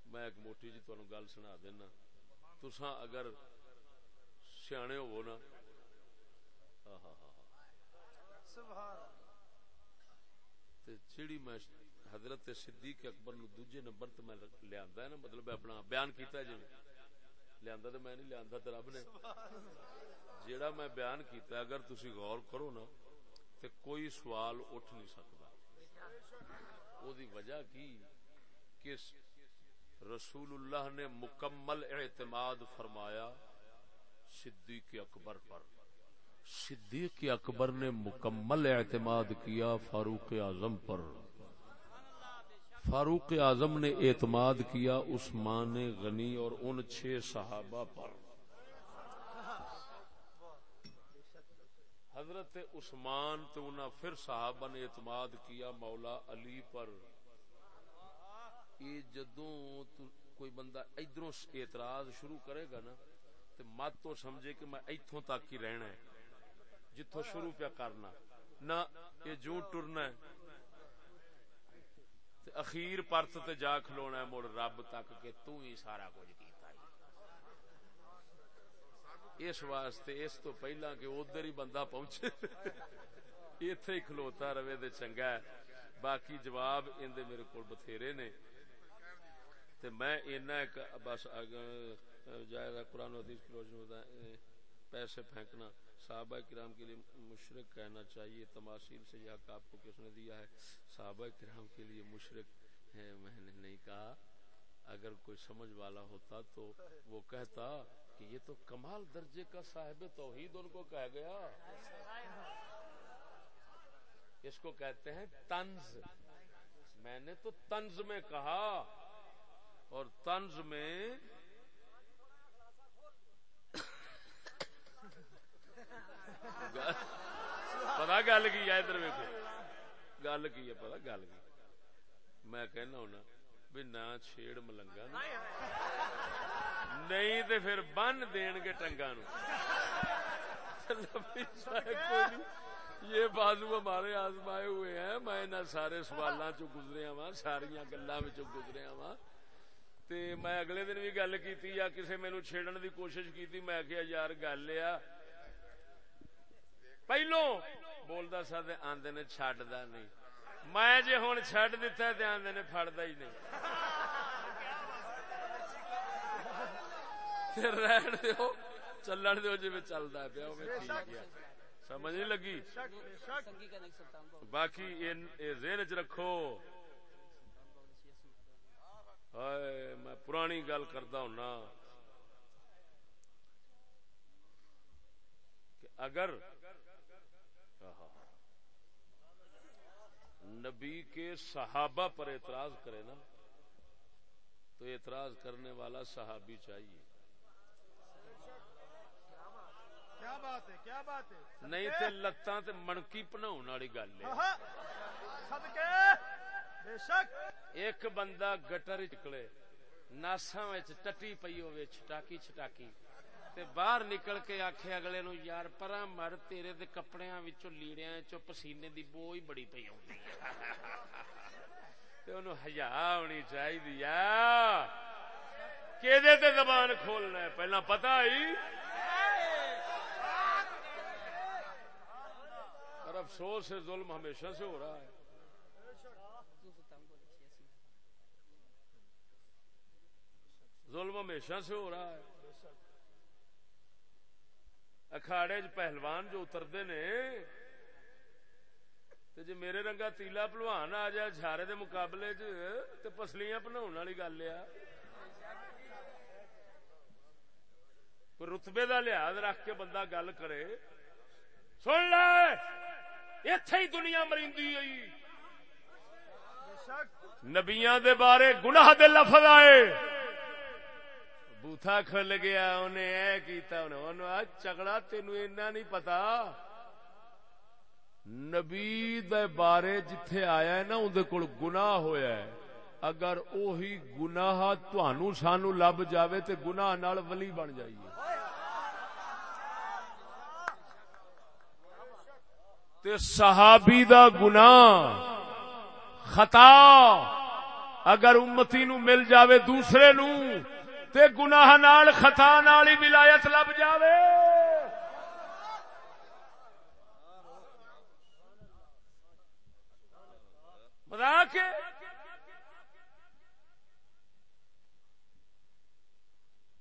میں ایک موٹی جی تمہیں گل سنا دینا۔ تساں اگر سیانے ہو نا۔ تے جیڑی میں حضرت صدیق اکبر نو دوجے نمبر تے میں لیاندا ہے نا مطلب اپنا بیان کیتا ہے جی۔ لیاندا تے میں نہیں لیاندا، تے رب نے۔ جیڑا میں بیان کیتا اگر تسی غور کرو نا، تے کوئی سوال اٹھ نہیں سکتا او دی وجہ کی؟ کہ رسول اللہ نے مکمل اعتماد فرمایا صدیق اکبر پر۔ صدیق اکبر نے مکمل اعتماد کیا فاروق اعظم پر۔ فاروق اعظم نے اعتماد کیا عثمان غنی اور ان چھ صحابہ پر۔ حضرت عثمان تو انہاں پھر صحابہ نے اعتماد کیا مولا علی پر۔ یہ جدوں تو کوئی بندہ ادھروں اعتراض شروع کرے گا نا تو مت تو سمجھے کہ میں ایتھوں تک ہی رہنا ہے جتوں شروع پیا کرنا۔ نہ یہ جوں ٹرنا ہے اخیر پرت تے جا کھلونا ہے، مڑ رب تک کہ تو ہی سارا کچھ کیتا ہے۔ اس واسطے اس تو پہلا کہ ادھر ہی بندہ پہنچے۔ ایتھے ہی کھلوتا رہے تے چنگا ہے۔ باقی جواب اندے میرے کول بتھیرے نے۔ تے میں اینا ایک بس جائز قرآن و حدیث کی روشنی پیسے پھینکنا۔ صحابہ کرام کے لیے مشرق کہنا چاہیے، تماثیل سے یہ حق آپ کو کس نے دیا ہے؟ صحابہ کرام کے لیے مشرق ہے میں نے نہیں کہا۔ اگر کوئی سمجھ والا ہوتا تو وہ کہتا کہ یہ تو کمال درجے کا صاحب توحید ان کو کہہ گیا۔ اس کو کہتے ہیں طنز۔ میں نے تو طنز میں کہا اور طنز میں پتا گل کی ہے ادھر ویکو گل کی ہے پتا گل کی میں کہنا ہونا بھی نہ چھیڑ ملنگا نہیں تو پھر بن دین گے ٹنگا نو یہ بازو ہمارے آزمائے ہوئے ہیں میں ان سارے سوالوں چ گزریا وا ساری گلا گزریا وا تے میں اگلے دن بھی گل کیتی یا کسے مینوں چھیڑن دی کوشش کیتی میں کہیا یار گل آ پہلو بولدا سا تے آندے نے چھڈدا نہیں میں جے ہن چھڈ دتا تے آندے نے پھڑدا ہی نہیں رہن دیو چلن دیو جی چلدا پیا او ٹھیک ہے سمجھ نہیں لگی باقی یہ ذہن چ رکھو ہائے میں پرانی گل کرتا ہونا کہ اگر نبی کے صحابہ پر اعتراض کرے نا تو اعتراض کرنے والا صحابی چاہیے۔ کیا بات ہے کیا بات ہے؟ نہیں تے لتاں تے منکی پناؤ والی گل ہے۔ صدقے؟ بے شک۔ ایک بندہ گٹر نکلے ناسا ٹٹی پئی ہوے چھٹاکی چھٹاکی۔ تے باہر نکل کے آکھے اگلے نو، یار پرا مر، تیرے دے کپڑیاں وچوں لیڑیاں چوں پسینے دی بو ہی بڑی پئی ہوندی تے اونوں حیا ہونی چاہیے کیدے تے زبان کھولنا ہے پہلا پتہ ہی اور افسوس ہے ظلم ہمیشہ سے ہو رہا ہے ظلم ہمیشہ سے ہو رہا ہے اکھاڑے چ پہلوان جو اترتے نے تے جی میرے رنگا تیلا پلوان آ جائے جھارے دے مقابلے چ پسلیاں بناؤ والی گل آ کوئی رتبے دا لحاظ رکھ کے بندہ گل کرے سن لے اتے ہی دنیا مریندی ہوئی نبیاں دے بارے گناہ دے لفظ آئے بوتھا کھل گیا، انہیں اے کیتا، انہیں آج چگڑا تینو اینا نہیں پتا۔ نبی دے بارے جتھے آیا ہے نا، اندے کول گناہ ہویا ہے۔ اگر اوہی گناہ توانو سانو لب جاوے تے گناہ نال ولی بن جائیے۔ تے صحابی دا گناہ خطا، اگر امتی نو مل جاوے دوسرے نو تے گناہ نال، خطا نال ہی ولایت لب جاوے۔ مذاق ہے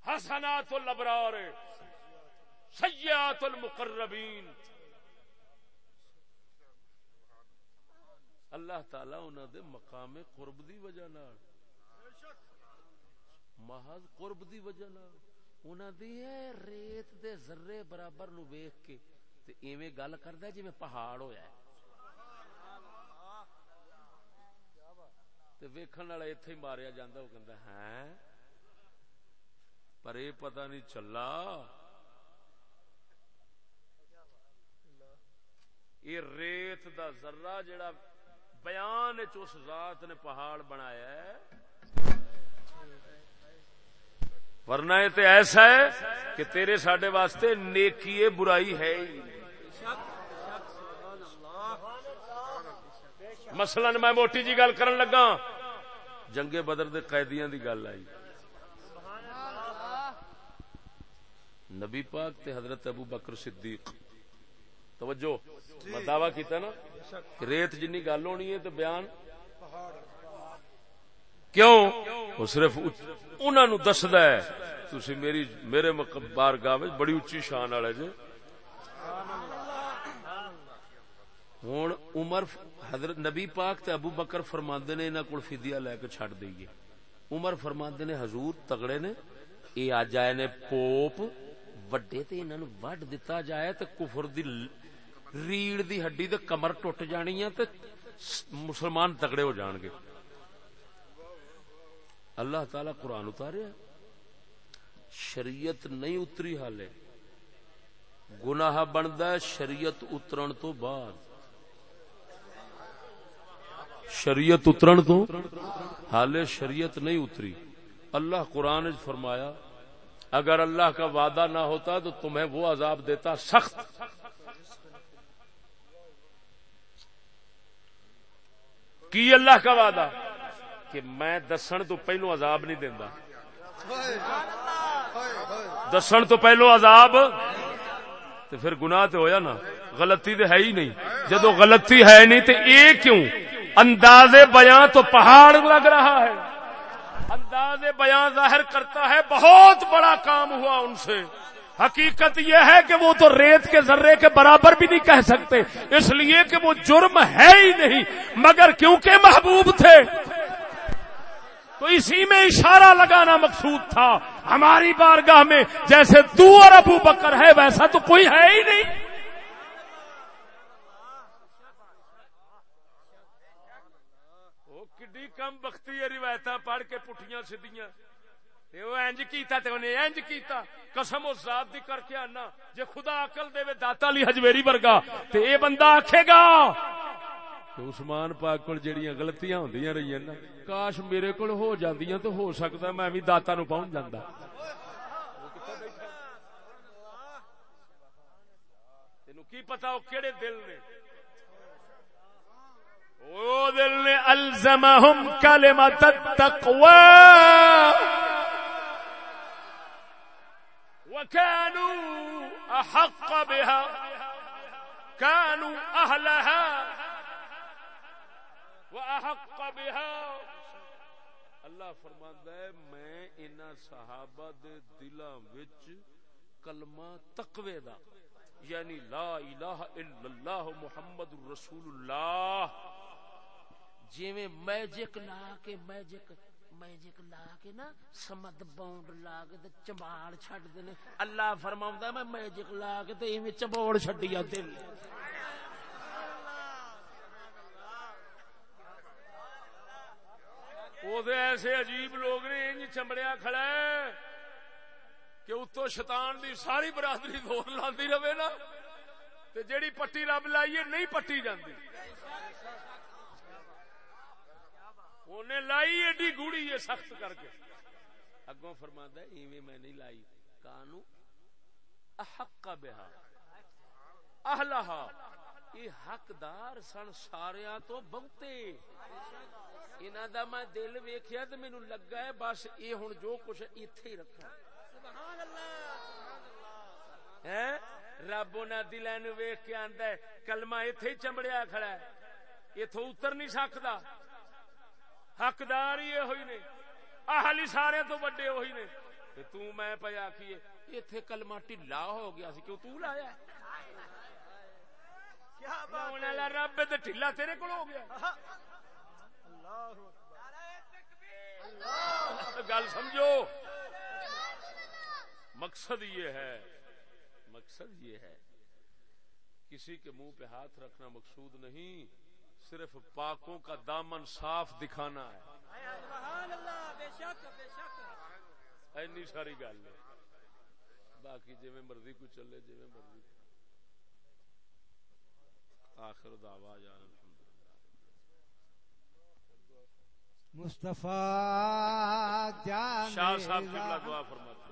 حسنات الابرار سیئات المقربین۔ اللہ تعالی انہوں دے مقام قرب دی وجہ نال۔ محض قرب دی وجہ نال۔ انہوں دی ریت دے ذرے برابر نو ویکھ کے تے ایویں گل کردا جویں جی پہاڑ ہویا ہے۔ تے ویکھن والا ایتھے ہی ماریا جاندا او کہندا ہیں ہاں؟ پر اے پتہ نہیں چلا۔ یہ ریت دا ذرہ جڑا بیان اس ذات نے پہاڑ بنایا ہے ورنہ یہ تو ایسا ہے کہ تیرے ساڈے واسطے نیکی برائی ہے ہی مثلا میں موٹی جی گل کرن لگا، جنگے بدر دے قیدیاں دی گل آئی۔ نبی پاک تے حضرت ابو بکر صدیق۔ توجہ، میں دعوی کیتا نا کہ ریت جنی گل ہونی ہے تو بیان۔ کیوں؟ وہ صرف انہوں دسد ہے تھی میری، میرے بارگاہ بڑی اچھی شان والے جی۔ ہوں عمر حضرت نبی پاک تے ابو بکر فرماندے نے انہاں کول فدیہ لے کے چھڈ دئیے۔ عمر فرماندے نے حضور تگڑے نے، اے اج آئے نے پوپ وڈے تے انہاں نو وڈ دتا جائے تے کفر دی ریڑ دی ہڈی تے کمر ٹوٹ جانی ہے تے مسلمان تگڑے ہو جان گے۔ اللہ تعالی قرآن اتاریا شریعت نہیں اتری حالے۔ گناہ بنتا ہے، شریعت اترن تو بعد۔ شریعت اترن تو حالے شریعت نہیں اتری۔ اللہ قرآن فرمایا، اگر اللہ کا وعدہ نہ ہوتا تو تمہیں وہ عذاب دیتا سخت۔ کی اللہ کا وعدہ؟ کہ میں دسن تو پہلو عذاب نہیں دینا دسن تو پہلو عذاب تو پھر گناہ تو ہویا نا۔ غلطی تو ہے ہی نہیں۔ جدو غلطی ہے نہیں تو یہ کیوں؟ انداز بیاں تو پہاڑ لگ رہا ہے۔ انداز بیاں ظاہر کرتا ہے۔ بہت بڑا کام ہوا ان سے۔ حقیقت یہ ہے کہ وہ تو ریت کے ذرے کے برابر بھی نہیں کہہ سکتے۔ اس لیے کہ وہ جرم ہے ہی نہیں۔ مگر کیونکہ محبوب تھے تو اسی میں اشارہ لگانا مقصود تھا۔ ہماری بارگاہ میں جیسے تو اور ابو بکر ہے، ویسا تو کوئی ہے ہی نہیں۔ کم بختی روایت پڑھ کے پٹھیاں سیدیاں انج کیتا تے انہیں انج کیتا۔ قسم اس ذات دی کر کے آنا۔ جے خدا عقل دے داتا لی حجویری ورگا، تے اے بندہ آکھے گا تو عثمان پاک کول جڑیاں غلطیاں ہوندیاں رہی نا، کاش میرے کول ہو جاندیاں تو ہو سکتا، میں بھی داتا نو پہنچ جاندا۔ تینو کی پتا او کیڑے دل نے؟ او دل نے الزمہم کلمت التقوی۔ وكانوا أحق بها كانوا أهلها وأحق بها اللہ فرماندا ہے، میں انہاں صحابہ دے دلاں وچ کلمہ تقوی دا یعنی لا الہ الا اللہ محمد رسول اللہ جویں میجک لا کے میجک میجک لا کے نا سمد باؤنڈ لا کے تے چمباڑ چھڈ دے اللہ فرماوندا میں میجک لا کے تے ایویں چبوڑ چھڈیا دل۔ او دے ایسے عجیب لوگ نے انج چمڑیا کھڑا ہے کہ اتو شیطان دی ساری برادری زور لاندی رہے نا، تے جیڑی پٹی رب لائیے نہیں پٹی جاندی۔ انہیں لائی ایڈی گوڑی یہ سخت کر کے۔ اگوں فرما ایویں میں نہیں لائی۔ کانو احق بہا، اہلہا۔ یہ حقدار سن سارا تو بہتے۔ انہوں دا میں دل ویکھیا تو مینو لگا ہے بس یہ ہوں جو کچھ ایتھے ہی رکھا۔ رب انہیں دلوں ویخ کے آدھا کلمہ ایتھے ہی چمڑیا کھڑا ہے۔ اتو اتر نہیں سکتا حقدار ہی ہوئی نے۔ اہل سارے تو بڑے وہی نے۔ تو میں پہ آخیے اتنے کلما ٹھلا ہو گیا سی کیوں تو لایا رب ٹھلا تیرے کو ہو گیا۔ گل سمجھو۔ مقصد یہ ہے مقصد یہ ہے کسی کے منہ پہ ہاتھ رکھنا مقصود نہیں صرف پاکوں کا دامن صاف دکھانا ہے۔ اینی ساری گل ہے۔ باقی جی مرضی کو چلے جی مرضی آخر دعوا جان مصطفیٰ جان شاہ صاحب کی دعا فرماتے